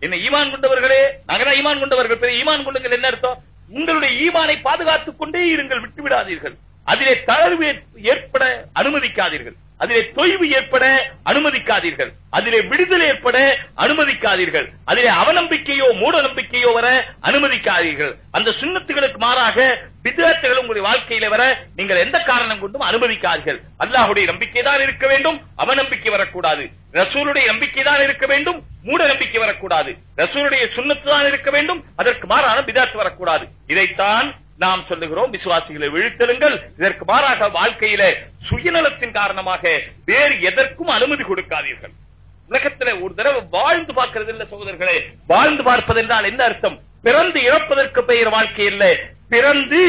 Speaker 1: என்ன ஈமான் கொண்டவர்களே? நாங்கள் ஈமான் கொண்டவர்கள். பெரிய ஈமான் கொள்ளுங்கள். என்ன அர்த்தம்? உங்களுடைய ஈமானை பாதுகாத்துக் கொண்டே இருங்கள். விட்டு விடாதீர்கள் அதிலே தளர்வு ஏற்பட அனுமதிக்காதீர்கள். அதிலே தொய்வு ஏற்பட அனுமதிக்காதீர்கள். அதிலே விடுதலை ஏற்பட அனுமதிக்காதீர்கள். அதிலே அவநம்பிக்கையோ மூட நம்பிக்கையோ வர அனுமதிக்காதீர்கள். அந்த சுண்ணத்துகளுக்கு மாறாக விதத்துகள் உங்களுடைய வாழ்க்கையில வர நீங்கள் எந்த காரணம் கொண்டும் அனுமதிக்காதீர்கள். அல்லாஹுடைய நம்பிக்கை தான் இருக்க வேண்டும். அவநம்பிக்கை வரக்கூடாது. ரசூலுடைய நம்பிக்கை தான் இருக்க வேண்டும். மூட நம்பிக்கை வரக்கூடாது. ரசூலுடைய சுண்ணத்து தான் இருக்க வேண்டும். அதற்கு மாறான பிதாத்து வரக்கூடாது. இதைத்தான் நாம் சொல்லுகிறோம் விசுவாசிகளை விழித்தெழுங்கள். இதற்கு மாறாக வாழ்க்கையில சுயநலத்தின் காரணமாக வேறு எதற்கும் அனுமதி கொடுக்காதீர்கள். உலகத்துல ஒரு தடவை வாழ்ந்து பார்க்கறது இல்ல சகோதரர்களே. வாழ்ந்து பார்ப்பது என்றால் என்ன அர்த்தம்? பிறந்து இறப்பதற்கு பெயர் வாழ்க்கை இல்லை. பிறந்து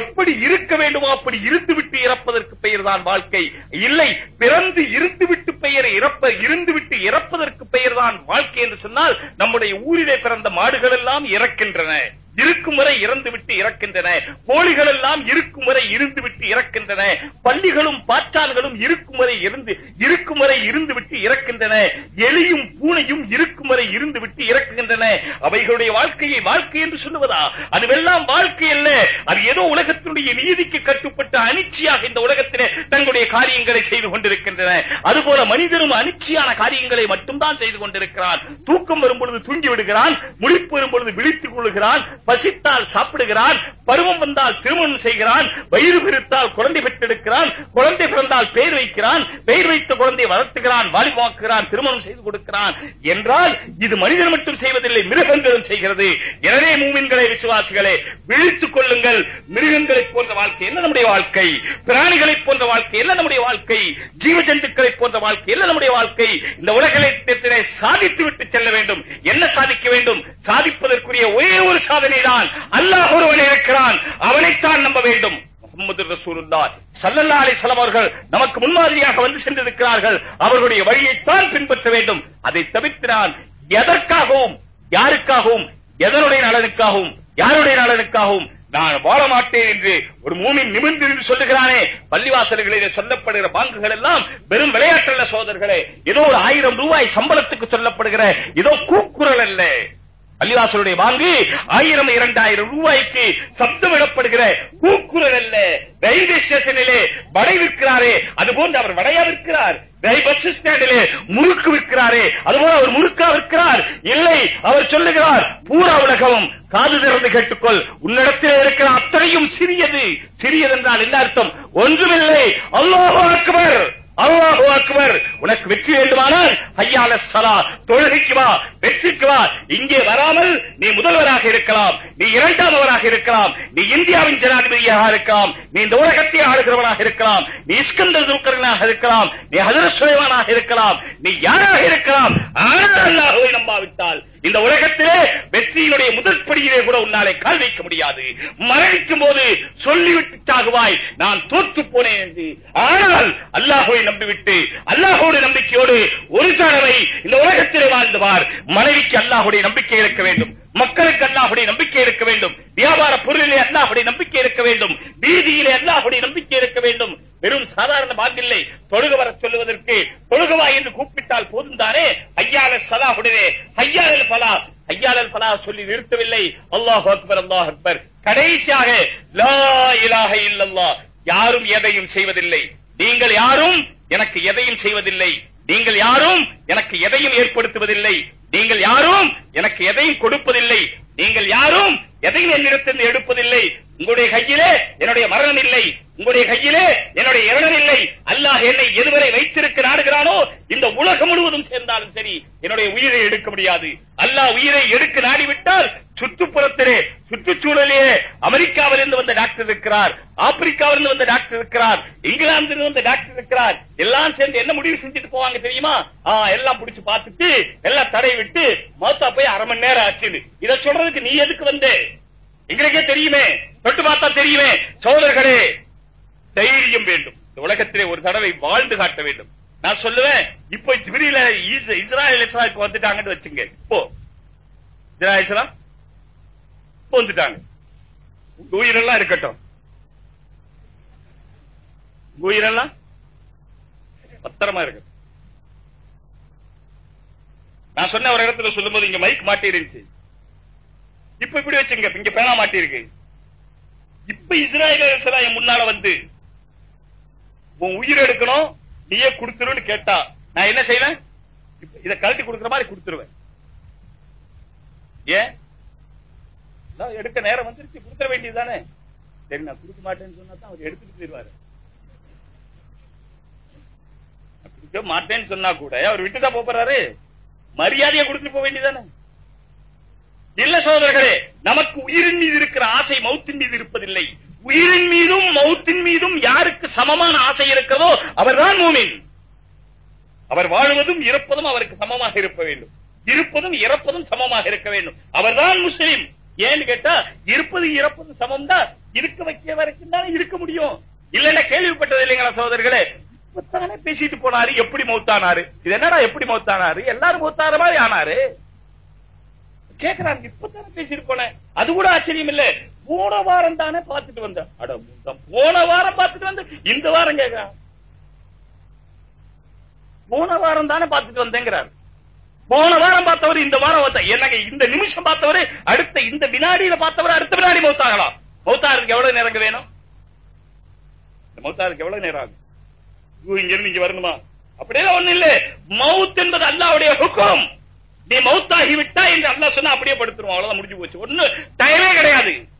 Speaker 1: எப்படி இருக்க வேண்டுமோ அப்படி இருந்துவிட்டு இறப்பதற்கு பெயர் தான் வாழ்க்கை இல்லை. பிறந்து இருந்துவிட்டு பெயர் இறப்ப இருந்துவிட்டு இறப்பதற்கு பெயர் தான் வாழ்க்கை என்று சொன்னால் நம்முடைய ஊரிலே பிறந்த மாடுகள் எல்லாம் இறக்கின்றன. இருக்கும் வரை இறந்துவிட்டு இறக்கின்றன. கோழிகள் எல்லாம் இருக்கும் வரை இருந்து விட்டு இறக்கின்றன. பள்ளிகளும் பாற்றான்களும் இருக்கும் வரை இருந்து இருக்கும் வரை இருந்து விட்டு இறக்கின்றன. எலியும் பூனையும் இருக்கும் வரை இருந்து விட்டு இறக்குகின்றன. அவைகளுடைய வாழ்க்கையை வாழ்க்கை என்று சொல்லுவதா? அதுவெல்லாம் வாழ்க்கை அல்ல. அது ஏதோ உலகத்தினுடைய நீதிக்கு கட்டுப்பட்ட அனிச்சையாக இந்த உலகத்திலே தங்களுடைய காரியங்களை செய்து கொண்டிருக்கின்றன. அதுபோல மனிதனும் அனிச்சையான காரியங்களை மட்டும்தான் செய்து கொண்டிருக்கிறான் தூக்கம் வரும்பொழுது தூங்கி விடுகிறான். முழிப்பு வரும்பொழுது விழித்துக் கொள்கிறான் பசித்தால் சாப்பிடுகிறான் பருவம் வந்தால் திருமணம் செய்கிறான் வயிறு பிரித்தால் குழந்தை பெற்றெடுக்கிறான் குழந்தை பிறந்தால் பெயர் வைக்கிறான் பெயர் வைத்த குழந்தை வளர்த்துகிறான் வாலிபாக்குகிறான் திருமணம் செய்து கொடுக்கிறான் என்றால் இது மனிதன் மட்டும் செய்வதில்லை மிருகங்களும் செய்கிறது. எனவே மூமின்களை விசுவாசிகளே விழித்துக் கொள்ளுங்கள். மிருகங்களைப் போன்ற வாழ்க்கை என்ன நம்முடைய வாழ்க்கை? பிராணிகளைப் போன்ற வாழ்க்கை என்ன நம்முடைய வாழ்க்கை? ஜீவ ஜந்துக்களைப் போன்ற வாழ்க்கை என்ன நம்முடைய வாழ்க்கை? இந்த உலகத்திலே சாதித்து விட்டு செல்ல வேண்டும். என்ன சாதிக்க வேண்டும்? சாதிப்பதற்குரிய ஒரே ஒரு சாதனை தான் அல்லாஹ் ஒருவன் இருக்கிறான். அவனைத்தான் நம்ப வேண்டும். முகமது ரசூலுல்லாஹ் சல்லல்லா அலைஹி வஸல்லம் அவர்கள் நமக்கு முன்மாதிரியாக வந்து சென்றிருக்கிறார்கள். அவர்களுடைய வழியைத்தான் பின்பற்ற வேண்டும். அதை தவிர்த்து நான் எதற்காகவும் யாருக்காகவும் எதனுடைய நலனுக்காகவும் யாருடைய நலனுக்காகவும் நான் வாழ மாட்டேன் என்று ஒரு மூமின் நிமிர்ந்து சொல்லுகிறானே. பள்ளிவாசல்களிலே சொல்லப்படுகிற பாங்குகள் எல்லாம் வெறும் விளையாட்டல்ல சோதர்களே. ஏதோ ஒரு ஆயிரம் ரூபாய் சம்பளத்துக்கு சொல்லப்படுகிற ஏதோ கூக்குரல் அல்ல. பள்ளிவாசலுடைய வாங்கு ஆயிரம் இரண்டாயிரம் ரூபாய்க்கு சப்தமிடப்படுகிற கூக்குரல் அல்ல. ரயில்வே ஸ்டேஷனிலே வடை விற்கிறாரே அதுபோன்று அவர் வடையா விற்கிறார். பஸ் ஸ்டாண்டிலே முறுக்கு விற்கிறாரே அதுபோல அவர் முறுக்கா விற்கிறார். இல்லை அவர் சொல்லுகிறார் பூரா உலகமும் காது திறந்து கேட்டுக்கொள். உன்னிடத்தில் இருக்கிற அத்தனையும் சிறியது. சிறியது என்றால் என்ன அர்த்தம்? ஒன்றுமில்லை. அல்லாஹ் அக்பர். அல்லாஹு அக்பர் உனக்கு வெற்றி வேண்டுமானால் ஐயால சலா தொழுகைக்கு வா வெற்றிக்கு வா. இங்கே வராமல் நீ முதல்வராக இருக்கலாம் நீ இரண்டாமவராக இருக்கலாம் நீ இந்தியாவின் ஜனாதிபதியாக இருக்கலாம் நீ இந்த உலகத்தை ஆளுகிறவனாக இருக்கலாம் நீ இஸ்கந்தர் துல்கரனாக இருக்கலாம் நீ ஹதரத் சுலைமானாக இருக்கலாம் நீ யாராக இருக்கலாம்? ஆனால் அல்லாஹுவை நம்பாவிட்டால் இந்த உலகத்திலே வெற்றியினுடைய முதற்படியிலே கூட உன்னாலே கால் வைக்க முடியாது. மரணிக்கும் போது சொல்லிவிட்டு சாகுவாய் நான் தோற்று போனேன் என்று. ஆனால் அல்லாஹுவை நம்பிவிட்டு அல்லாஹோடு நம்பிக்கையோடு ஒரு தடவை இந்த உலகத்திலே வாழ்ந்துவார் மனைவிக்கு அல்லாஹுடைய நம்பிக்கை இருக்க வேண்டும். மக்களுக்கு அல்லாஹுடைய நம்பிக்கை இருக்க வேண்டும். வியாபார பொருளிலே அல்லாஹுடைய நம்பிக்கை இருக்க வேண்டும். வீதியிலே அல்லாஹுடைய நம்பிக்கை இருக்க வேண்டும். வெறும் சாதாரண பாங்கில்லை தொழுக வர சொல்லுவதற்கு தொழுகவா என்று கூப்பிட்டால் போதும் தானே சதா உடனே ஐயாளல் பலா. ஐயாளல் பலா சொல்லி நிறுத்தவில்லை. அல்லாஹ் அக்பர் அல்லாஹ் அக்பர். கடைசியாக லா இலாஹ இல்லல்லாஹ் யாரும் எதையும் செய்வதில்லை. நீங்கள் யாரும் எனக்கு எதையும் செய்வதில்லை. நீங்கள் யாரும் எனக்கு எதையும் ஏற்படுத்துவதில்லை. நீங்கள் யாரும் எனக்கு எதையும் கொடுப்பதில்லை. நீங்கள் யாரும் எதையும் என்னிடத்திலிருந்து எடுப்பதில்லை. உங்களுடைய கையிலே என்னுடைய மரணம் இல்லை. உங்களுடைய கையிலே என்னுடைய இரணம் இல்லை. அல்லாஹ் என்னை எதுவரை வைத்திருக்க நாடுகிறானோ இந்த உலகம் முழுவதும் சேர்ந்தாலும் சரி என்னுடைய உயிரை எடுக்க முடியாது. அல்லாஹ் உயிரை எடுக்க நாடிவிட்டால் சுற்றுப்புறத்திலே சுற்றுச்சூழலிலே அமெரிக்காவிலிருந்து வந்த டாக்டர் இருக்கிறார் ஆப்பிரிக்காவிலிருந்து வந்த டாக்டர் இருக்கிறார் இங்கிலாந்திலிருந்து வந்த டாக்டர் இருக்கிறார். எல்லாம் சேர்ந்து என்ன முடிவு செஞ்சுட்டு போவாங்க தெரியுமா? ஆ எல்லாம் புடிச்சு பார்த்துட்டு எல்லாம் தடை விட்டு மௌத்தா போய் அரை மணி நேரம் ஆச்சு இதை சொல்றதுக்கு நீ எதுக்கு வந்தே? எங்களுக்கே தெரியுமே தொட்டு பார்த்தா தெரியுமே சோழர்களே தைரியம் வேண்டும். இந்த உலகத்திலே ஒரு தடவை வாழ்ந்து காட்ட வேண்டும். நான் சொல்லுவேன் இப்போ ஜிபிரியில இஸ்ராயல் இஸ்ராயலுக்கு வந்துட்டாங்கன்னு வச்சுங்க. இப்போ இஸ்ராயல் இஸ்ரா இப்போ வந்துட்டாங்க. உங்க உயிரெல்லாம் இருக்கட்டும். உங்க உயிரெல்லாம் பத்திரமா இருக்கட்டும். நான் சொன்ன ஒரு இடத்துல சொல்லும்போது இங்க மைக் மாட்டி இருந்துச்சு இப்ப இப்படி வச்சுங்க இங்க பேனா மாட்டிருக்கு இப்ப இஸ்ராயல் என் முன்னால வந்து உன் உயிர் எடுக்கணும் நீயே கொடுத்துருன்னு கேட்டா நான் என்ன செய்வேன்? இதை இத கழட்டி கொடுக்குற மாதிரி கொடுத்துருவேன். ஏன்? அதான் எடுக்க நேரம் வந்துருச்சு கொடுத்துட வேண்டியதுதானே சரி நான் கொடுக்க மாட்டேன்னு சொன்னா தான் அவர் எடுத்துட்டு போயிருவாரு மாட்டேன்னு சொன்னா கூட அவர் விட்டுதான் போறாரு. மரியாதையை கொடுத்துட்டு போக வேண்டியதானே இல்ல சோதரர்களே நமக்கு உயிரின் மீது இருக்கிற ஆசை மௌத்தின் மீது இருப்பதில்லை. உயிரின் மீதும் மௌத்தின் மீதும் யாருக்கு சமமான ஆசை இருக்கிறதோ அவர்தான் மூமின். அவர் வாழ்வதும் இறப்பதும் அவருக்கு சமமாக இருக்க வேண்டும். இருப்பதும் இறப்பதும் சமமாக இருக்க வேண்டும். அவர்தான் முஸ்லீம். ஏன்னு கேட்டா இருப்பது இறப்பது சமம் தான் இருக்க வைக்க வரைக்கும் இருக்க முடியும். இல்லன்னா கேள்விப்பட்டது இல்லைங்களா சோதர்களே இப்பத்தானே பேசிட்டு போனாரு எப்படி மௌத்தானாரு? இது என்னடா எப்படி மௌத்தானாரு? எல்லாரும் மௌத்தான மாதிரி ஆனாரு. கேக்குறாங்க இப்பதானே பேசிட்டு போனேன். அது கூட ஆச்சரியம் இல்ல. போன வாரம் தானே பார்த்துட்டு வந்தேன். அட போன வாரம் பார்த்துட்டு வந்து இந்த வாரம் கேக்குறான். போன வாரம் தானே பார்த்துட்டு வந்தேங்கிறார். போன வாரம் பார்த்தவர் இந்த வாரம் வந்த என்னங்க இந்த நிமிஷம் பார்த்தவர் அடுத்த இந்த வினாடியில பார்த்தவர் அடுத்த வினாடி மௌத்தாகலாம். மௌத்தாருக்கு எவ்வளவு நேரங்க வேணும்? இந்த மௌத்தாருக்கு எவ்வளவு நேரம் ஆகும்? இங்க இருந்து இங்க வரணுமா? அப்படியெல்லாம் ஒண்ணு இல்ல. மவுத் என்பது அல்லாவுடைய ஹுக்கம். நீ மௌத்தாகி விட்டா என்று அல்லாஹ் சொன்னா அப்படியே படுத்துருவோம் அவ்வளவுதான் முடிஞ்சு போச்சு. ஒண்ணு டைமே கிடையாது.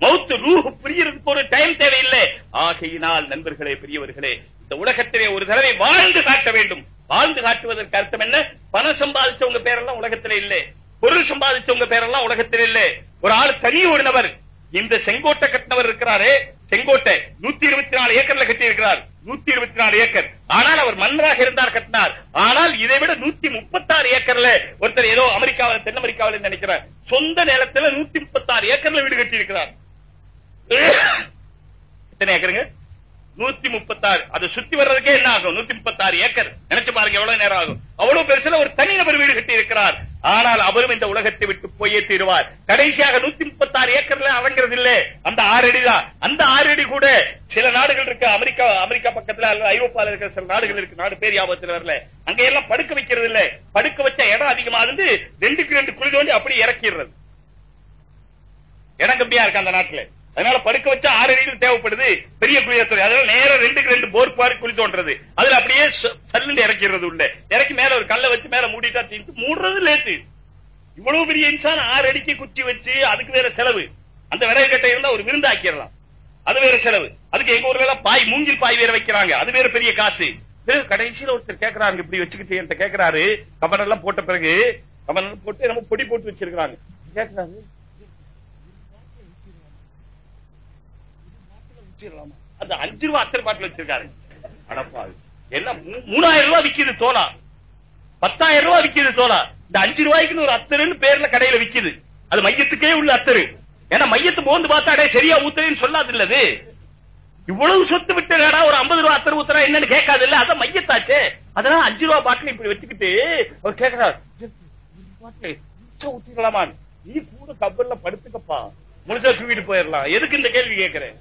Speaker 1: மௌத்து ரூஹ் பிரியறதுக்கு ஒரு டைம் தேவையில்லை. ஆகையினால் நண்பர்களே பெரியவர்களே இந்த உலகத்திலே ஒரு தடவை வாழ்ந்து காட்ட வேண்டும். வாழ்ந்து காட்டுவதற்கு அர்த்தம் என்ன? பணம் சம்பாதிச்சவங்க பேரெல்லாம் உலகத்திலே இல்லை. பொருள் சம்பாதிச்சவங்க பேரெல்லாம் உலகத்தில் இல்லை. ஒரு ஆள் தனி ஒரு நபர். இந்த செங்கோட்டை கட்டினவர் இருக்கிறாரே. செங்கோட்டை நூத்தி இருபத்தி நாலு ஏக்கர்ல கட்டி இருக்கிறார் நூத்தி இருபத்தி நாலு ஏக்கர். ஆனால் அவர் மன்னராக இருந்தார் கட்டினார். ஆனால் இதை விட நூத்தி முப்பத்தாறு ஏக்கர்ல ஒருத்தர் ஏதோ அமெரிக்காவில் தென் அமெரிக்காவில் நினைக்கிறார். சொந்த நிலத்துல நூத்தி முப்பத்தாறு ஏக்கர்ல வீடு கட்டி இருக்கிறார் எத்தனை ஏக்கருங்க? நூத்தி முப்பத்தாறு. அதை சுத்தி வர்றதுக்கே என்ன ஆகும்? நூத்தி முப்பத்தாறு ஏக்கர். நினைச்சு பாருங்க எவ்வளவு நேரம் ஆகும்? அவ்வளவு பெருசுல ஒரு தனிநபர் வீடு கட்டி இருக்கிறார் ஆனால் அவரும் இந்த உலகத்தை விட்டு போயே தீருவார். கடைசியாக நூத்தி முப்பத்தி முப்பத்தாறு ஏக்கர்ல அடங்கிறது இல்ல அந்த ஆறு அடி தான் அந்த ஆறு அடி கூட சில நாடுகள் இருக்கு. அமெரிக்கா அமெரிக்கா பக்கத்துல அல்லது ஐரோப்பால இருக்கிற சில நாடுகள் இருக்கு. நாடு பேர் ஆபத்துல வரல. அங்க எல்லாம் படுக்க வைக்கிறது இல்ல படுக்க வச்ச இடம் அதிகமா இருந்து ரெண்டுக்கு ரெண்டு குழி தோண்டி அப்படி இறக்கிடுறது. இடம் கம்மியா இருக்கு அந்த நாட்டுல. அதனால படுக்க வச்சா ஆறு அடியில் தேவைப்படுது. பெரிய குழியத்துறை அதனால நேரம் ரெண்டுக்கு ரெண்டு போர் பாரி குழி தோன்றது. அதுல அப்படியே ச- சல்லுன்னு இறக்கிறது உள்ள. இறக்கி மேல ஒரு கல்லை வச்சு மேல மூடிட்டா தீர்த்து மூடுறது லேட்டு இவ்வளவு பெரிய இன்சான் ஆறு அடிக்கு குச்சி வச்சு அதுக்கு வேற செலவு. அந்த விறகு கட்டை இருந்தா ஒரு விருந்து ஆக்கிடலாம் அது வேற செலவு. அதுக்கு எங்க ஊர்ல பாய் மூங்கில் பாய் வேற வைக்கிறாங்க. அது வேற பெரிய காசு. பிறகு கடைசியில ஒருத்தர் கேட்கிறாங்க இப்படி வச்சுக்கிட்டு என்கிட்ட கேட்கிறாரு கபன் எல்லாம் போட்ட பிறகு கபன் போட்டு நம்ம பொடி போட்டு வச்சிருக்காங்க கேக்குறாரு. அந்த அஞ்சு ரூபா அத்தனை பாட்டில் வச்சிருக்காரு. என்ன மூணாயிரம் ரூபாய் விக்குது தோலா. பத்தாயிரம் ரூபாய் விக்குது தோலா. இந்த அஞ்சு ரூபாய்க்குன்னு ஒரு அத்தருன்னு பேர்ல கடையில விக்குது. அது மையத்துக்கே உள்ள அத்தரு. ஏன்னா மையத்து மோந்து பார்த்தா சரியா ஊத்துறேன்னு சொல்லாது இல்லது இவ்வளவு சொத்து விட்டுடா ஒரு ஐம்பது ரூபா அத்தர் ஊத்துறா என்னன்னு கேட்காது இல்ல. அதான் மையத்தாச்சே. அதனால அஞ்சு ரூபா பாட்டில் இப்படி வச்சுக்கிட்டு அவர் கேட்கிறார் பாட்டில். நீ கூட கப்பல்ல படுத்துக்கப்பா. முழுசா தூக்கிட்டு போயிடலாம். எதுக்கு இந்த கேள்வி கேட்கிறேன்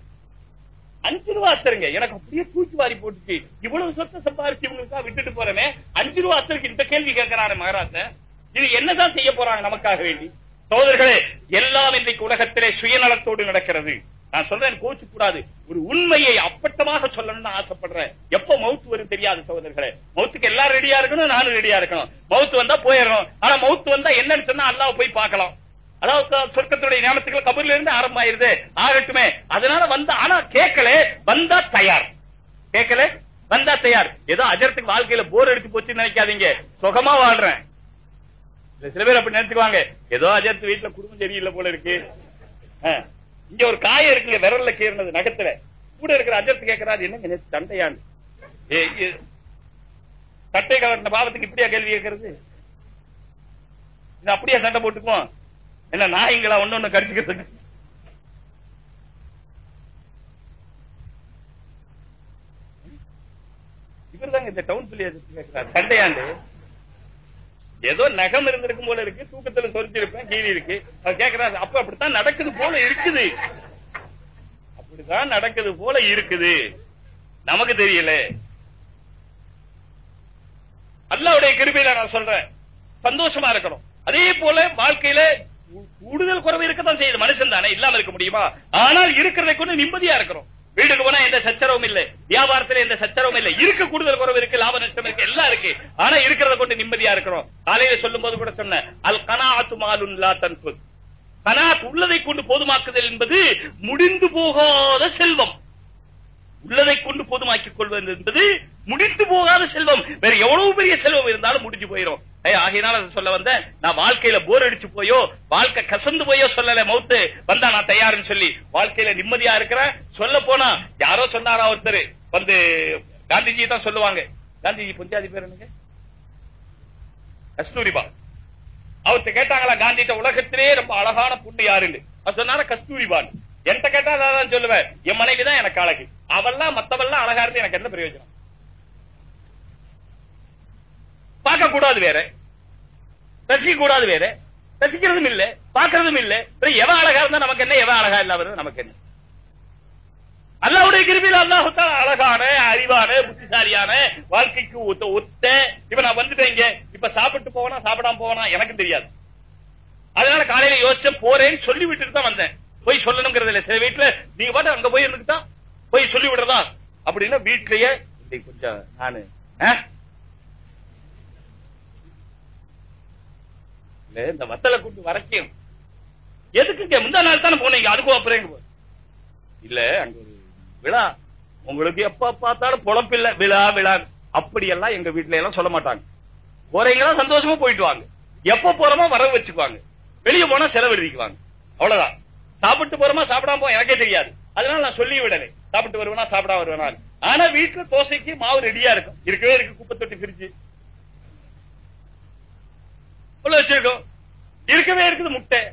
Speaker 1: அஞ்சு ரூபா அத்தருங்க. எனக்கு அப்படியே தூக்கி வாரி போட்டுச்சு. இவ்வளவு சொத்தை சம்பாரிச்சு இவங்களுக்கா விட்டுட்டு போறமே அஞ்சு ரூபா அத்தருக்கு இந்த கேள்வி கேட்கிறாரு மகாராஜன் இது என்னதான் செய்ய போறாங்க நமக்காக வேண்டி? சோதர்களே எல்லாம் இன்றைக்கு உலகத்திலே சுயநலத்தோடு நடக்கிறது. நான் சொல்றேன் கோச்சு கூடாது ஒரு உண்மையை அப்பட்டமாக சொல்லணும்னு ஆசைப்படுறேன். எப்ப மவுத்து வரும் தெரியாது சகோதரர்களே மவுத்துக்கு எல்லாரும் ரெடியா இருக்கணும் நானும் ரெடியா இருக்கணும். மவுத்து வந்தா போயிடணும். ஆனா மவுத்து வந்தா என்னன்னு சொன்னா அல்லாவை போய் பார்க்கலாம். அதாவது சொர்க்கத்துடைய ஞானத்துக்கள் கபூர்ல இருந்து ஆரம்பமாயிருது. ஆகட்டுமே. அதனால வந்தா ஆனா கேட்கல வந்தா தயார். கேட்கல வந்தா தயார். ஏதோ அஜரத்துக்கு வாழ்க்கையில போர் அடிச்சு போச்சுன்னு நினைக்காதீங்க. சுகமா வாழ்றேன். சில பேர் அப்படி நினைச்சுக்குவாங்க. ஏதோ அஜரத்து வீட்டுல குடும்பம் சரியில்லை போல இருக்கு. இங்க ஒரு காய இருக்குங்க விரல்ல கீறினது நகத்துல கூட இருக்கிற அஜரத்து கேட்கிறாரு என்னங்க நேத்து சண்டையான்னு. ஏ, சட்டை கவர்ந்த பாவத்துக்கு இப்படியா கேள்வி கேட்கறது? இது அப்படியே சண்டை போட்டுக்குவோம் என்ன நாய்ங்களா? ஒண்ணு ஒண்ணு கடிச்சுக்கிறதுக்கு. இவர்தாங்க இந்த டவுன் சொல்லி கேட்கிறார் சண்டையாண்டு ஏதோ நகம் இருந்திருக்கும் போல இருக்கு தூக்கத்துல சொரிச்சிருப்பேன் கீழே இருக்கு. அவர் அப்ப அப்படித்தான் நடக்குது போல இருக்குது. அப்படித்தான் நடக்குது போல இருக்குது. நமக்கு தெரியல. அல்லாவுடைய கிருபையில நான் சொல்றேன். சந்தோஷமா இருக்கணும். அதே போல வாழ்க்கையில கூடுதல் குறைவு இருக்கத்தான் செய்யுது. மனுஷன் தானே இல்லாம இருக்க முடியுமா? ஆனால் இருக்கிறதை கொண்டு நிம்மதியா இருக்கிறோம். வீட்டுக்கு போனா எந்த சச்சரவும் இல்லை. வியாபாரத்துல எந்த சச்சரவும் இல்லை. இருக்கு கூடுதல் குறைவு இருக்கு லாப நஷ்டம் இருக்கு எல்லாம் இருக்கு. ஆனா இருக்கிறத கொண்டு நிம்மதியா இருக்கிறோம். காலையில சொல்லும் போது கூட சொன்னேன் அல் கனாத்து மாலுன் லா தன்புத் கனாத் உள்ளதை கொண்டு போதுமாக்குதல் என்பது முடிந்து போகாத செல்வம். உள்ளதை கொண்டு போதுமாக்கிக் கொள்வது என்பது முடிந்து போகாத செல்வம். வேற எவ்வளவு பெரிய செல்வம் இருந்தாலும் முடிஞ்சு போயிடும் ஆகையினால அதை சொல்ல வந்த நான் வாழ்க்கையில போர் அடிச்சு போயோ வாழ்க்கை கசந்து போயோ சொல்லல மௌத்து வந்தா நான் தயாருன்னு சொல்லி. வாழ்க்கையில நிம்மதியா இருக்கிறேன் சொல்ல போனா யாரோ சொன்னாரா ஒருத்தர். வந்து காந்திஜி தான் சொல்லுவாங்க. காந்திஜி புஞ்சாதி பேர் என்னங்க? கஸ்தூரிபா அவர்த்த கேட்டாங்களா காந்திட்ட உலகத்திலே ரொம்ப அழகான பொண்ணு யாருன்னு அவர் சொன்னாரா கஸ்தூரிபான் என்கிட்ட கேட்டா நான் சொல்லுவேன். என் மனைவி தான் எனக்கு அழகு. அவெல்லாம் மத்தவெல்லாம் அழகா இருந்து எனக்கு என்ன பிரயோஜனம் பார்க்க கூடாது வேற. ரசிக்க கூடாது வேற. ரசிக்கிறதும் இல்ல பாக்குறதும் இல்ல. எவ எவன் அழகா இருந்தா நமக்கு என்ன எவன் அழகா இல்லாம நமக்கு என்ன? அல்லாவுடைய கிருபியில் அல்லாஹ் அழகான அறிவான புத்திசாலியான வாழ்க்கைக்கு ஒத்த ஒத்த இப்ப நான் வந்துட்டேன் இங்க. இப்ப சாப்பிட்டு போவனா சாப்பிடாம போவனா எனக்கு தெரியாது. அதனால காலையில யோசிச்சு போறேன்னு சொல்லி விட்டுட்டு தான் வந்தேன். போய் சொல்லணுங்கிறது இல்ல சில வீட்டுல நீங்க பாட்டு அங்க போய் இருந்துட்டா போய் சொல்லி விடுறதா அப்படின்னா வீட்லயே கொஞ்சம் நானு இந்த வத்தலை கூட்டு வரைக்கும். எதுக்குங்க? முந்தா நாள் தானே போனீங்க அதுக்கும் அப்புறம் எங்க இல்ல அங்க ஒரு விழா. உங்களுக்கு எப்ப பார்த்தாலும் பொழப்பில்ல விழா விழா. அப்படியெல்லாம் எங்க வீட்டுல எல்லாம் சொல்ல மாட்டாங்க. போறீங்களா சந்தோஷமா போயிட்டு வாங்க. எப்ப போறோமோ வரவு வச்சுக்குவாங்க. வெளிய போனா செலவு எழுதிக்குவாங்க. அவ்வளவுதான். சாப்பிட்டு போறோமா சாப்பிடாம போ எனக்கே தெரியாது. அதனால நான் சொல்லி விடலை. சாப்பிட்டு வருவேனா சாப்பிடா வருவேனா ஆனா வீட்டுல தோசைக்கு மாவு ரெடியா இருக்கும். இருக்கவே இருக்கு குப்பை தொட்டி பிரிச்சு உள்ள வச்சிருக்கோம். இருக்கவே இருக்குது முட்டை.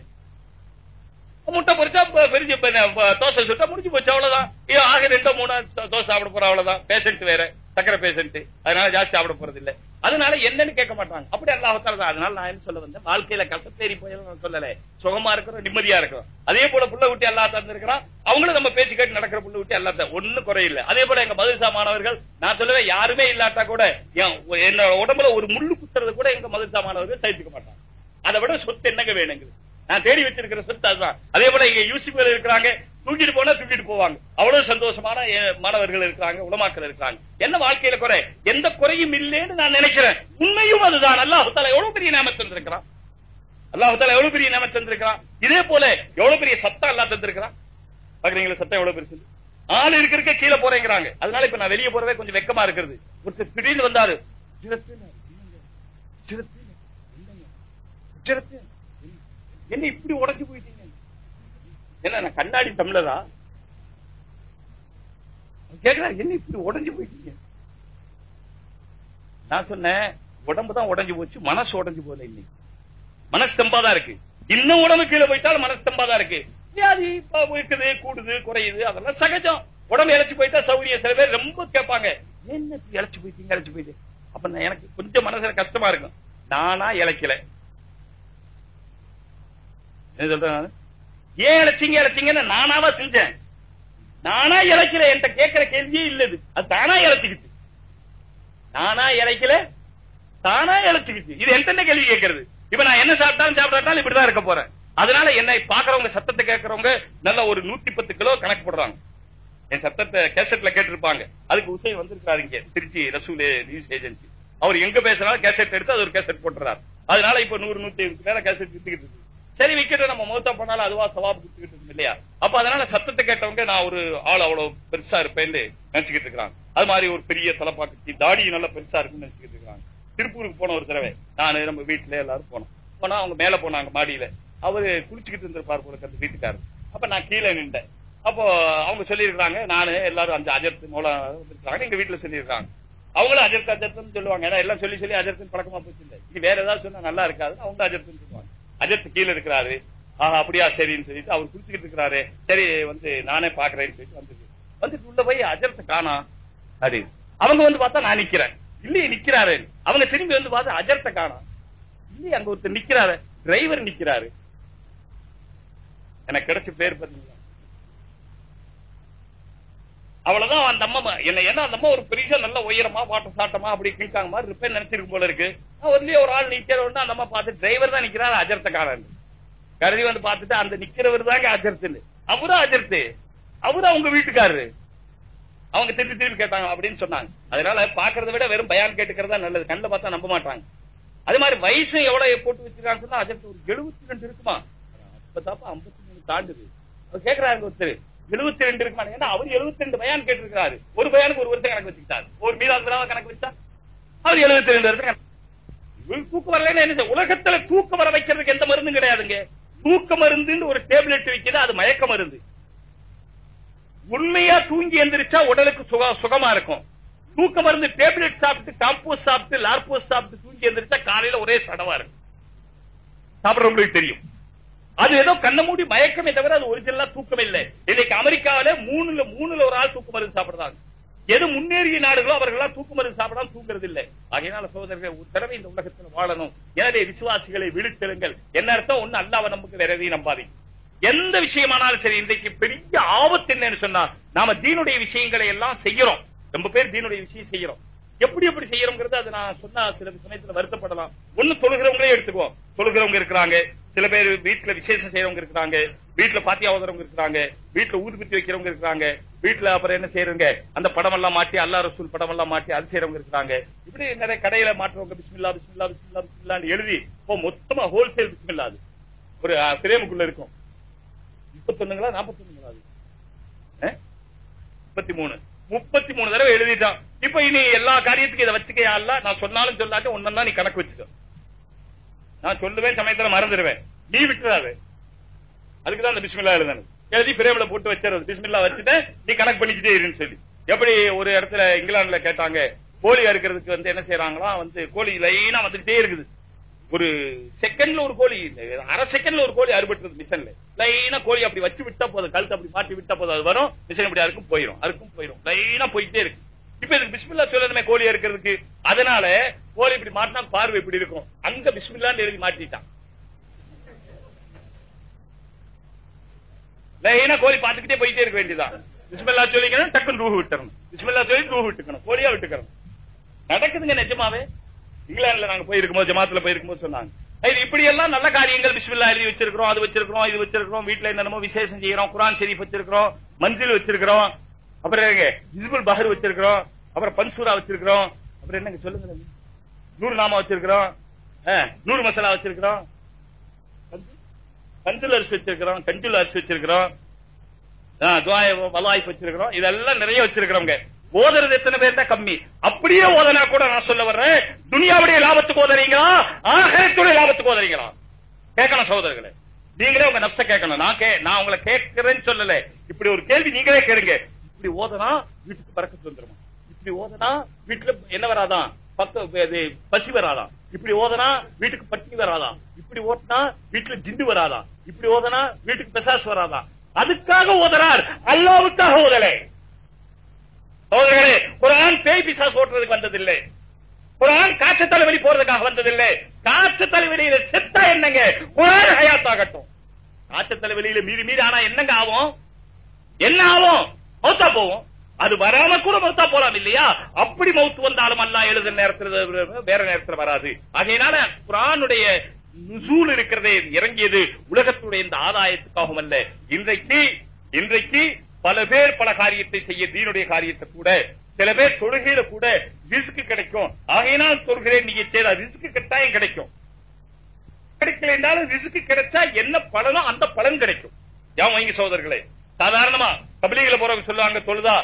Speaker 1: முட்டை பொறிச்சா ப- பெரிய தோசை சுட்டா முடிஞ்சு போச்சு அவ்வளவுதான். ஆக ரெண்டோ மூணோ தோசை சாப்பிட போறோம் அவ்வளவுதான். பேஷண்ட் வேற. சக்கரை பேஷண்ட் அதனால ஜாஸ்தி சாப்பிட போறது இல்லை அதனால என்னன்னு கேட்க மாட்டாங்க. அப்படி அல்லாஹத்தால தான் அதனால நான் என்ன சொல்ல வந்தேன்? வாழ்க்கையில கசத்தேறி போய் சொல்லல. சுகமா இருக்கிறோம் நிம்மதியா இருக்கிறோம். அதே போல புள்ள விட்டு எல்லா தந்திருக்கிறான். அவங்களும் நம்ம பேச்சு கேட்டு நடக்கிற புள்ள விட்டு அல்லா தான் ஒண்ணும் குறையில்லை. அதே போல எங்க மதுரசா மாணவர்கள் நான் சொல்லுவேன் யாருமே இல்லாட்டா கூட என் என்னோட உடம்புல ஒரு முள்ளு குத்துறது கூட எங்க மதுரசா மாணவர்கள் சகிச்சுக்க மாட்டாங்க. அதை விட சொத்து என்னங்க வேணுங்க நான் தேடி வச்சிருக்கிற சொத்து அதுதான். அதே போல இங்க யூசிபில் இருக்கிறாங்க. தூக்கிட்டு போனா தூக்கிட்டு போவாங்க. அவ்வளவு சந்தோஷமான மாணவர்கள் இருக்கிறாங்க உலமாக்கள் இருக்காங்க என்ன வாழ்க்கையில குறை? எந்த குறையும் இல்லைன்னு நான் நினைக்கிறேன். உண்மையும் அதுதான். அல்லாஹ் தாலா எவ்வளவு பெரிய நாம தந்திருக்கிறான்? அல்லாஹ் தாலா எவ்வளவு பெரிய நாம தந்திருக்கிறான்? இதே போல எவ்வளவு பெரிய சத்தம் அல்லா தந்திருக்கிறான்? பாக்குறீங்களா? சத்தம் எவ்வளவு பெருசு? ஆள் இருக்கிறக்க கீழே போறேங்கிறாங்க. அதனால இப்ப நான் வெளியே போறதே கொஞ்சம் வெக்கமா இருக்கிறது. ஒருத்தர் திடீர்னு வந்தாரு. என்ன இப்படி உடஞ்சு போயிட்டீங்க? என்ன நான் கண்ணாடி தமிழரா? கேட்கிறார் என்ன இப்படி உடஞ்சு போயிட்டீங்க? நான் சொன்னேன் உடம்பு தான் உடைஞ்சு போச்சு மனசு உடைஞ்சு போல இன்னைக்கு. மனசு தெம்பா தான் இருக்கு. இன்னும் உடம்பு கீழே போயிட்டாலும் மனசு தெம்பா தான் இருக்கு. வியாதி இருக்குது கூடுது குறையுது அதெல்லாம் சகஜம். உடம்பு இழைச்சு போயிட்டா சௌரியம் சில பேர் ரொம்ப கேட்பாங்க. என்ன இப்படி இழைச்சு போயிட்டீங்க இழைச்சு போயிட்டு? அப்ப நான் எனக்கு கொஞ்சம் மனசுல கஷ்டமா இருக்கும். நானா இழைக்கல. என்ன சொல்றேன் ஏன் இழைச்சிங்க இழைச்சிங்கன்னு நானாவா செஞ்சேன். நானா இழைக்கல என்கிட்ட கேட்கிற கேள்வியே இல்லது அது தானா இழைச்சுக்கிச்சு. நானா இழைக்கல தானா இழைச்சுக்கிச்சு. இது எந்த என்ன கேள்வி கேட்கறது? இப்ப நான் என்ன சாப்பிட்டாலும் சாப்பிடாட்டாலும் இப்படிதான் இருக்க போறேன். அதனால என்னை பாக்குறவங்க சத்தத்தை கேட்கறவங்க நல்ல ஒரு நூத்தி பத்து கிலோ கணக்கு போடுறாங்க. என் சத்தத்தை கேசட்ல கேட்டிருப்பாங்க. அதுக்கு உசை வந்திருக்காரு இங்க. திருச்சி ரசூலே நியூஸ் ஏஜென்சி. அவர் எங்க பேசினாலும் கேசட் எடுத்து அது ஒரு கேசட் போட்டுறாரு. அதனால இப்ப நூறு நூத்தி ஐம்பது மேல கேசட் வித்துக்கிட்டு இருக்கு. சரி விக்கெட் நம்ம மௌத்தா பண்ணாலும் அதுவா சவாப் வித்துக்கிட்டு இருக்கு இல்லையா? அப்ப அதனால சத்தத்தை கேட்டவங்க நான் ஒரு ஆள் அவ்வளவு பெருசா இருப்பேன்னு நினைச்சுக்கிட்டு இருக்கிறாங்க. அது மாதிரி ஒரு பெரிய தலைப்பாட்டு தாடி நல்லா பெருசா இருக்குன்னு நினைச்சுக்கிட்டு இருக்காங்க திருப்பூருக்கு போன ஒரு தடவை நான் நம்ம வீட்டுல எல்லாரும் போனோம். போனா அவங்க மேல போனாங்க மாடியில. அவரு குளிச்சுக்கிட்டு இருந்திருப்பார் போல அந்த வீட்டுக்காரர். அப்ப நான் கீழே நின்றேன். அப்போ அவங்க சொல்லியிருக்காங்க நானு எல்லாரும் அந்த அஜர்த்து மூலம் இருக்காங்க எங்க வீட்டுல சொல்லியிருக்காங்க அவங்களும் அஜர்த்து அஜர்த்துன்னு சொல்லுவாங்க. ஏன்னா எல்லாம் சொல்லி சொல்லி அஜர்த்துன்னு பழக்கமா போச்சு இல்லை. இது வேற ஏதாவது சொன்னா நல்லா இருக்காது அவங்க அஜர்த்துன்னு சொல்லுவாங்க. அஜர்த்து கீழே இருக்கிறாரு. ஆஹா அப்படியா சரின்னு சொல்லிட்டு அவர் குளிச்சுக்கிட்டு இருக்கிறாரு. சரி வந்து நானே பாக்குறேன்னு சொல்லிட்டு வந்துட்டு வந்துட்டு உள்ள போய் அஜர்த்தை காணா அப்படி அவங்க வந்து பார்த்தா நான் நிக்கிறேன். இல்லையே நிக்கிறாரு. அவங்க திரும்பி வந்து பார்த்தா அஜர்த்தை காணா. இல்லையே அங்க ஒருத்தர் நிக்கிறாரு. டிரைவர் நிக்கிறாரு. எனக்கு கிடைச்ச பேர் பாத்தீங்களா? அவ்வளவுதான் அந்த அம்மா என்ன ஏன்னா அந்த அம்மா ஒரு பெரிய நல்ல உயரமா பாட்ட சாட்டமா அப்படி கிழிக்காங்க மாதிரி இருப்பேன் நினைச்சிருக்கு போல இருக்கு. ஒருலயே ஒரு ஆள் நிக்கிற நம்ம அம்மா பார்த்து டிரைவர் தான் நிக்கிறாரு அஜர்த்தக்காரன். கருதி வந்து பார்த்துட்டு அந்த நிக்கிறவர் தாங்க அஜர்த்து அவரும் அஜர்த்து. அவரும் அவங்க வீட்டுக்காரரு அவங்க திருப்பி திருப்பி கேட்டாங்க அப்படின்னு சொன்னாங்க. அதனால பாக்குறத விட வெறும் பயான் கேட்டுக்கிறதா நல்லது. கண்ணில் பார்த்தா நம்ப மாட்டாங்க. அதே மாதிரி வயசு எவ்வளவு போட்டு வச்சிருக்காங்க சொன்னா அஜர்த்து ஒரு எழுபத்தி ரெண்டு இருக்குமா? அப்பதாப்பா ஐம்பத்தி மூணு தாண்டுது. அவர் கேக்குறாரு ஒருத்தர். எழுபத்தி ரெண்டு இருக்குமா ஏன்னா அவர் எழுபத்தி ரெண்டு பயான் கேட்டிருக்கிறாரு. ஒரு பயானுக்கு ஒரு வருஷம் கணக்கு வச்சுக்கிட்டாரு. ஒரு மீதாது கணக்கு வச்சா அவர் எழுபத்தி ரெண்டு வருஷம் தூக்கம் வரலன்னு என்ன உலகத்துல தூக்கம் வர வைக்கிறதுக்கு எந்த மருந்தும் கிடையாதுங்க. தூக்க மருந்துன்னு ஒரு டேப்லெட் வைக்கிறது அது மயக்க மருந்து. உண்மையா தூங்கி எந்திரிச்சா உடலுக்கு சுகமா இருக்கும். தூக்க மருந்து டேப்லெட் சாப்பிட்டு காம்போஸ் சாப்பிட்டு லார்போஸ் சாப்பிட்டு தூங்கி எந்திரிச்சா காலையில ஒரே சடவா இருக்கும். சாப்பிடுறவங்களுக்கு தெரியும். அது ஏதோ கண்ண மூடி மயக்கமே தவிர அது ஒரிஜினலா தூக்கம் இல்லை. இன்னைக்கு அமெரிக்காவில மூணுல மூணுல ஒரு ஆள் தூக்க மருந்து சாப்பிடுறாங்க. எது முன்னேறிய நாடுகளோ அவர்கள் தூக்கு மருந்து சாப்பிடாம தூங்குறது இல்லை ஆகையினால சோதரர்கள் உத்தரவை இந்த உலகத்தில் வாழணும். எனவே விசுவாசிகளை விழித்தெழுங்கள் என்ன அர்த்தம்? ஒண்ணு அல்லாவை நமக்கு வேற எதையும் நம்பாதீங்க. எந்த விஷயமானாலும் சரி இன்றைக்கு பெரிய ஆபத்து என்னன்னு சொன்னா நாம தீனுடைய விஷயங்களை எல்லாம் செய்யறோம். ரொம்ப பேர் தீனுடைய விஷயம் செய்யறோம். எப்படி எப்படி செய்யறோங்கிறது அது நான் சொன்னா சில சமயத்துல வருத்தப்படலாம். ஒண்ணு தொழுகிறவங்களே எடுத்துக்குவோம். தொழுகிறவங்க இருக்கிறாங்க. சில பேர் வீட்டுல விசேஷம் செய்யறவங்க இருக்கிறாங்க. வீட்டுல பாத்தியா ஓதுறவங்க இருக்கிறாங்க. வீட்டுல ஊதுபத்தி வைக்கிறவங்க இருக்கிறாங்க. வீட்டுல அப்புறம் என்ன செய்யறவங்க அந்த படம் எல்லாம் மாட்டி அல்லா ரசூல் படம் எல்லாம் மாட்டி அது செய்யறவங்க இருக்கிறாங்க. இப்படி நிறைய கடையில மாற்றவங்க பிஸ்மில்லா பிஸ்மில்லா பிஸ்மில்லா பிஸ்மில்லான்னு எழுதி இப்போ மொத்தமா ஹோல்சேல் பிஸ்மில்லா அது. ஒரு பிரேமுக்குள்ள இருக்கும். முப்பத்தொன்னுங்களா நாற்பத்தொன்னுங்களா அது? முப்பத்தி மூணு முப்பத்தி மூணு தடவை எழுதிட்டான். இப்ப இனி எல்லா காரியத்துக்கும் இதை வச்சுக்க அல்ல? நான் சொன்னாலும் சொல்லாட்டும் ஒன்னா நீ கணக்கு வச்சுக்கோ. நான் சொல்லுவேன் சமயத்துல மறந்துடுவேன். நீ விட்டுறாது. அதுக்குதான் அந்த பிஸ்மில்லா எழுதணும் எழுதி பிரேம்ல போட்டு வச்சிருது பிஸ்மில்லா வச்சுட்டு நீ கணக்கு பண்ணிக்கிட்டே இருன்னு சொல்லி. எப்படி ஒரு இடத்துல இங்கிலாந்துல கேட்டாங்க கோழி அறுக்கிறதுக்கு வந்து என்ன செய்யறாங்களா வந்து கோழி லைனா வந்துகிட்டே இருக்குது. ஒரு செகண்ட்ல ஒரு கோழி அரை செகண்ட்ல ஒரு கோழி அறுபட்டுறது மிஷன்ல. லைனா கோழி அப்படி வச்சு விட்டா போதும் கழுத்து அப்படி மாட்டி விட்டா போதும் அது வரும். மிஷன் இப்படி அறுக்கும் போயிடும் அறுக்கும் போயிடும் லைனா போயிட்டே இருக்கு. இப்ப இதுக்கு பிஸ்மில்லா சொல்லணுமே கோழி அறுக்கிறதுக்கு. அதனால கோழி இப்படி மாட்டினா பார்வை இப்படி இருக்கும். அங்க பிஸ்மில்லான்னு எழுதி மாட்டிட்டான். லைனா கோழி பாத்துக்கிட்டே போயிட்டே இருக்க வேண்டியதான் பிஸ்மில்லா சொல்லிக்கணும் டக்குன்னு ரூஹு விட்டுறணும். பிஸ்மில்லா சொல்லி ரூஹு விட்டுக்கணும் கோழியா விட்டுக்கணும். நடக்குதுங்க நிஜமாவே. இங்கிலாந்துல நாங்க போயிருக்கும் போது ஜமாத்துல போயிருக்கும் போது சொன்னாங்க. இது இப்படி எல்லாம் நல்ல காரியங்கள் பிஸ்மில்லா எழுதி வச்சிருக்கிறோம் அது வச்சிருக்கிறோம் இது வச்சிருக்கிறோம் வீட்டுல என்னென்னமோ விசேஷம் செய்யறோம் குரான் ஷெரீஃப் வச்சிருக்கிறோம் மஞ்சள் வச்சிருக்கிறோம் அப்புறம் என்னங்க ஹிஸ்புல் பஹர் வச்சிருக்கிறோம் அப்புறம் பன்சூரா வச்சிருக்கிறோம் அப்புறம் என்னங்க சொல்லுங்க. நூறு நாமா வச்சிருக்கிறோம் நூறு மசாலா வச்சிருக்கிறோம். கஞ்சல் அரிசி வச்சிருக்கிறோம் கஞ்சில் அரிசி வச்சிருக்கிறோம். வலாய்ப்பு வச்சிருக்கிறோம். இதெல்லாம் நிறைய வச்சிருக்கிறோங்க ஓதுறது எத்தனை பேர் தான் கம்மி. அப்படியே ஓதனா கூட நான் சொல்ல வர்றேன் துனியாவுடைய லாபத்துக்கு ஓதுறீங்களா? ஆகத்துடைய லாபத்துக்கு ஓதுறீங்களா? கேட்கணும் சகோதரர்களே. நீங்களே உங்க நப்ச கேட்கணும். நான் கே நான் உங்களை கேட்கிறேன்னு சொல்லல. இப்படி ஒரு கேள்வி நீங்களே கேளுங்க. இப்படி ஓதனா வீட்டுக்கு பறக்கத்து வந்துருமா இப்படி ஓதனா வீட்டுல என்ன வராதான்? பக்க இது பசி வராதான். இப்படி ஓதனா வீட்டுக்கு பட்டினி வராதான் இப்படி ஓட்டினா வீட்டுல ஜிண்டு வராதான் இப்படி ஓதனா வீட்டுக்கு பெசாஸ் வராதான் அதுக்காக ஓதுறார். அல்லாவுக்காக ஓதலை. சோதரர்களே குரான் பேய் பிசாஸ் ஓட்டுறதுக்கு வந்ததில்லை. குரான் காற்று தலைவலி போறதுக்காக வந்ததில்லை. காற்று தலைவலியில செத்தா என்னங்க? குரான் ஹயாத்தாகட்டும். காற்று தலைவலியில மீறி மீறி ஆனா என்னங்க ஆகும்? என்ன ஆகும்? மௌத்தா போவோம் அது வராம கூட மௌத்தா போலாம் இல்லையா? அப்படி மௌத்து வந்தாலும் அல்லா எழுத நேரத்துல வேற நேரத்துல வராது. அதனால குரானுடைய நுசூல் இருக்கிறதே இறங்கியது உலகத்துடைய இந்த ஆதாயத்துக்காகவும் அல்ல. இன்றைக்கு இன்றைக்கு பல பேர் பல காரியத்தை செய்ய தீனுடைய காரியத்தை கூட சில பேர் தொழுகையில கூட ரிஸ்க் கிடைக்கும். ஆகையினால் தொழுகிறேன் நீங்க செய்த ரிஸ்க் கட்டாயம் கிடைக்கும். கிடைக்கல என்றாலும் ரிஸ்க் கிடைச்சா என்ன பலனோ அந்த பலன் கிடைக்கும். யாம் வைங்க சோதர்களே சாதாரணமா கபலிகளை போறவங்க சொல்லுவாங்க தொழுதா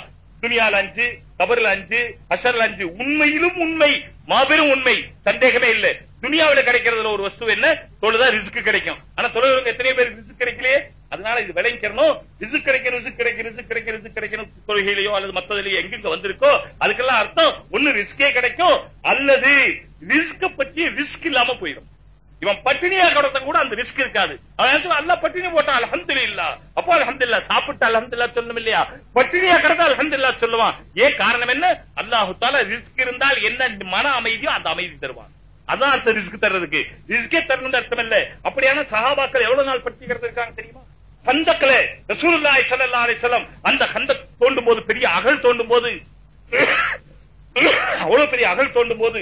Speaker 1: துனியால அஞ்சு கபரில் அஞ்சு அசரில் அஞ்சு. உண்மையிலும் உண்மை மாபெரும் உண்மை. சந்தேகமே இல்ல. துனியாவில கிடைக்கிறதுல ஒரு வஸ்து என்ன? தொழுதா ரிசுக்கு கிடைக்கும். ஆனா தொழுகிறவங்க எத்தனை பேர் ரிஸ்க் கிடைக்கலையே? அதனால இது விளைவிக்கணும் ரிசு கிடைக்கிற ரிஸ்க் கிடைக்கிற ரிசு கிடைக்கிற ரிஸ்க் கிடைக்கணும். தொழுகையிலையோ அல்லது மத்ததுலயோ எங்க வந்திருக்கோ அதுக்கெல்லாம் அர்த்தம். ஒண்ணு ரிஸ்கே கிடைக்கும். அல்லது ரிஸ்க பற்றி ரிஸ்க் இல்லாம போயிடும். இவன் பட்டினியா கடத்த கூட அந்த ரிஸ்க் இருக்காது. அவன் அல்ல பட்டினி போட்டான் அலஹந்து இல்லா அப்போ அலஹந்து இல்லா சாப்பிட்டு அலஹந்து இல்லா சொல்லணும் இல்லையா பட்டினியா கடத்த அலஹந்து இல்லா சொல்லுவான். ஏன் காரணம் என்ன? அல்லாஹு தால ரிஸ்க் இருந்தால் என்ன மன அமைதியோ அந்த அமைதி தருவான். அதான் அர்த்தம் ரிஸ்க் தர்றதுக்கு. ரிஸ்கே தரணும் அர்த்தம் இல்ல. அப்படியான சகாபாக்கள் எவ்வளவு நாள் பட்டிக்கிறது இருக்காங்க தெரியுமா? கந்தக்கல ரசூலுல்லாஹி ஸல்லல்லாஹு அலைஹி வஸல்லம் அந்த கந்த தோண்டும் போது பெரிய அகல் தோண்டும் போது அவ்வளவு பெரிய அகல் தோண்டும் போது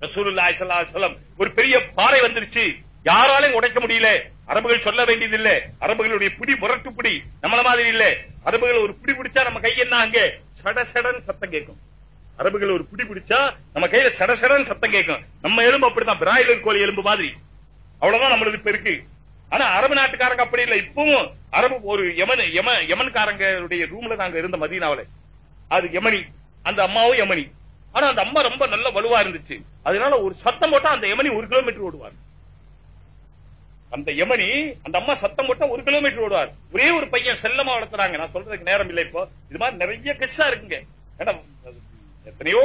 Speaker 1: ரசூலுல்லாஹி ஸல்லல்லாஹு ஒரு பெரிய பாறை வந்துருச்சு. யாராலையும் உடைக்க முடியல. அரபுகள் சொல்ல வேண்டியது இல்ல அரபுகளுடைய பிடி முரட்டு பிடி நம்மள மாதிரி இல்ல. அரபுகள் ஒரு பிடி பிடிச்சா நம்ம கை என்ன அங்க? சட சடன் சத்தம் கேட்கும். அரபுகள் ஒரு பிடி பிடிச்சா நம்ம கையில சட சடன் சத்தம் கேட்கும். நம்ம எலும்பு அப்படிதான் பிராய்லர் கோழி எலும்பு மாதிரி. அவ்வளவுதான் நம்மளுக்கு இப்ப இருக்கு. ஆனா அரபு நாட்டுக்காரங்க அப்படி இல்ல. இப்பவும் அரபு ஒரு யமன் யம யமன்காரங்களுடைய ரூம்ல நாங்க இருந்த மதீனாவில. அது யமனி. அந்த அம்மாவும் யமனி. ஆனா அந்த அம்மா ரொம்ப நல்ல வலுவா இருந்துச்சு. அதனால ஒரு சத்தம் போட்டா அந்த யமனி ஒரு கிலோமீட்டர் ஓடுவார். அந்த யமனி அந்த அம்மா சத்தம் போட்டா ஒரு கிலோமீட்டர் ஓடுவார். ஒரே ஒரு பையன் செல்லமா வளர்த்துறாங்க. நான் சொல்றதுக்கு நேரம் இல்லை இப்போ. இது மாதிரி நிறைய கிஸ்ஸா இருக்குங்க. ஏன்னா எத்தனையோ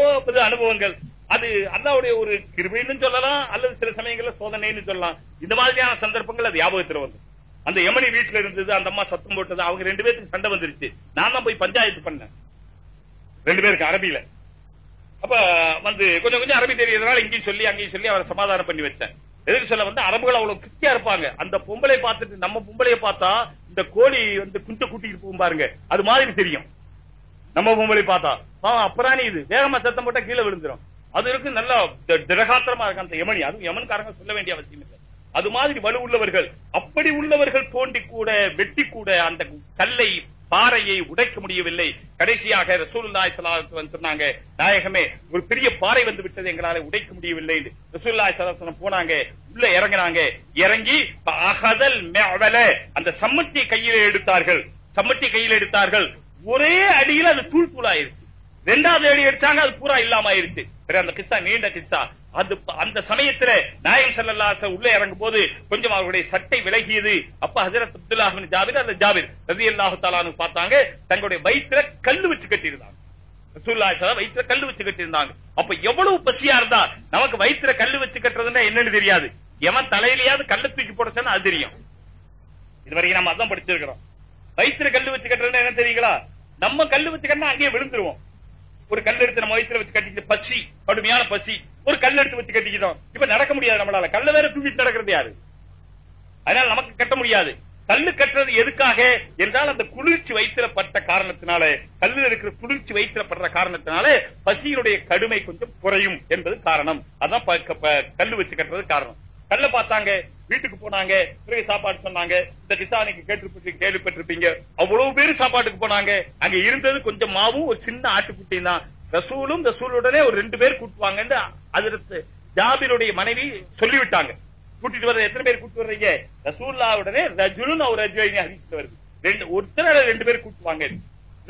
Speaker 1: அனுபவங்கள். அது அல்லாவுடைய ஒரு கிருபைன்னு சொல்லலாம் அல்லது சில சமயங்கள்ல சோதனைன்னு சொல்லலாம். இந்த மாதிரியான சந்தர்ப்பங்கள் அது ஞாபகத்துல வந்து அந்த யமனி வீட்டுல இருந்தது அந்த அம்மா சத்தம் போட்டது அவங்க ரெண்டு பேருக்கு சண்டை வந்துருச்சு. நான் தான் போய் பஞ்சாயத்து பண்ணேன். ரெண்டு பேருக்கு அரபியில. அப்ப வந்து கொஞ்சம் கொஞ்சம் அரபி தெரியறதுனால இங்கேயும் சொல்லி அங்கேயும் சொல்லி அவரை சமாதானம் பண்ணி வச்சேன். எதுக்கு சொல்ல வந்து அரபுகள் அவ்வளவு கிட்டியா இருப்பாங்க. அந்த பொம்பளை பார்த்துட்டு நம்ம பொம்பளைய பார்த்தா இந்த கோழி வந்து குஞ்ச கூட்டிட்டு போகும் பாருங்க. அது மாதிரி தெரியும். நம்ம பொம்பளை பார்த்தா. பாவம் அப்புறானி இது. வேகமா சத்தம் போட்டா கீழே விழுந்துரும். அது இருக்கு நல்லா திரகாத்திரமா திடகாத்திரமா இருக்கு அந்த யமனி. அதுவும் யமன்காரங்க சொல்ல வேண்டிய அவசியம் இல்லை. அது மாதிரி வலு உள்ளவர்கள். அப்படி உள்ளவர்கள் தோண்டி கூட வெட்டி கூட அந்த கல்லை பாறையை உடைக்க முடியவில்லை. கடைசியாக ரசூலுல்லாஹி ஸல்லல்லாஹு அலைஹி சொன்னாங்க நாயகமே ஒரு பெரிய பாறை வந்து விட்டது எங்களால உடைக்க முடியவில்லை. ரசூலுல்லாஹி ஸல்லல்லாஹு அலைஹி போனாங்க உள்ள இறங்கினாங்க. இறங்கி அகதல் மேவல அந்த சம்மட்டி கையில எடுத்தார்கள். சம்மட்டி கையில எடுத்தார்கள். ஒரே அடியில் அது தூள் தூளாயிருச்சு ரெண்டாவது அடி எடுத்தாங்க அது பூரா இல்லாம ஆயிருச்சு சரி, அந்த கிஸ்ஸா நீண்ட கிஸ்ஸா. அது அந்த சமயத்துல நாயம் செல்லல்லாச உள்ள இறங்கும் போது கொஞ்சம் அவருடைய சட்டை விலகியது. அப்ப ஹசரத் அப்துல்லாஹ் ஜாபிர் அந்த ஜாபிர் ரலியல்லாஹு தாலானு பார்த்தாங்க தங்களுடைய வயிற்றுல கல்லு வச்சு கட்டியிருந்தாங்க. ரசூலுல்லாஹி வயிற்றுல கல்லு வச்சு கட்டியிருந்தாங்க. அப்ப எவ்வளவு பசியா இருந்தா நமக்கு வயிற்றுல கல்லு வச்சு கட்டுறதுன்னா என்னன்னு தெரியாது. எவன் தலையிலயாவது கல்லு தூக்கி போடச்சுன்னா அது தெரியும். இதுவரைக்கும் நம்ம அதான் படிச்சிருக்கிறோம். வயிற்றுல கல்லு வச்சு கட்டுறதுன்னா என்ன தெரியுங்களா? நம்ம கல்லு வச்சு கட்டினா அங்கேயே விழுந்துருவோம். ஒரு கல் எடுத்து நம்ம வயித்துல வச்சு கட்டிச்சு பசி கடுமையான பசி ஒரு கல் எடுத்து வச்சு கட்டிக்கிட்டோம். இப்ப நடக்க முடியாது நம்மளால. கல்ல வேற தூக்கிட்டு நடக்கிறது யாரு? அதனால நமக்கு கட்ட முடியாது. கல்லு கட்டுறது எதுக்காக? என்றால் அந்த குளிர்ச்சி வைத்திரப்பட்ட காரணத்தினால கல்லில் இருக்கிற குளிர்ச்சி வைத்திரப்படுற காரணத்தினால பசியினுடைய கடுமை கொஞ்சம் குறையும் என்பது காரணம். அதான் கல்லு வச்சு கட்டுறது காரணம். கல்ல பார்த்தாங்க வீட்டுக்கு போனாங்க பிறகு சாப்பாடு சொன்னாங்க. இந்த கிசா நீங்க கேட்டு கேள்விப்பட்டிருப்பீங்க. அவ்வளவு பேர் சாப்பாட்டுக்கு போனாங்க. அங்க இருந்தது கொஞ்சம் மாவும் ஒரு சின்ன ஆட்டுக்குட்டியும் தான். ரசூலும் ரசூலுடனே ஒரு ரெண்டு பேர் கூட்டுவாங்கன்னு அதற்கு ஜாபிருடைய மனைவி சொல்லிவிட்டாங்க. கூட்டிட்டு வர்ற எத்தனை பேர் கூட்டிட்டு வர்றீங்க? ரசூல்லாவுடனே ரஜுலுன்னு அவர் ரஜுவைனி ஹதீஸ்ல வருது. ரெண்டு ஒருத்தர் ரெண்டு பேர் கூட்டுவாங்க.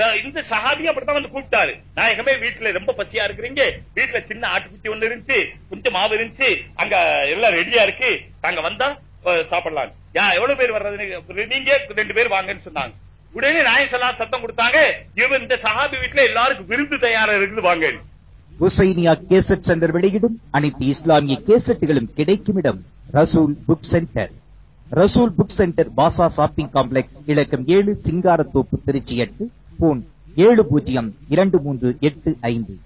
Speaker 1: இந்த- இந்த சஹாபி அப்படித்தான் வந்து கூப்பிட்டாரு. நாயகமே வீட்டுல ரொம்ப பசியா இருக்கிறீங்க. வீட்டுல சின்ன ஆட்டுக்குட்டி ஒண்ணு இருந்துச்சு கொஞ்சம் மாவு இருந்துச்சு அங்க எல்லாம் ரெடியா இருக்கு. நாங்க வந்தா சாப்பிடலாம் யா எவ்வளவு பேர் வர்றது நீங்க ரெண்டு பேர் வாங்கன்னு சொன்னாங்க. உடனே நாயசல்லாம் சத்தம் கொடுத்தாங்க. இவன் இந்த சஹாபி வீட்டுல எல்லாருக்கும் விருந்து தயாரா இருக்குது வாங்க
Speaker 4: ஹுசைனியா கேசட் சென்டர் வெளியிடும். அனைத்து இஸ்லாமிய கேசட்டுகளும் கிடைக்கும் இடம் Rasool book centre. Rasool book centre Basha shopping complex இலக்கம் ஏழு சிங்காரத்தோப்பு திருச்சி எட்டு. போன். ஏழு பூஜ்ஜியம் இரண்டு மூன்று எட்டு ஐந்து.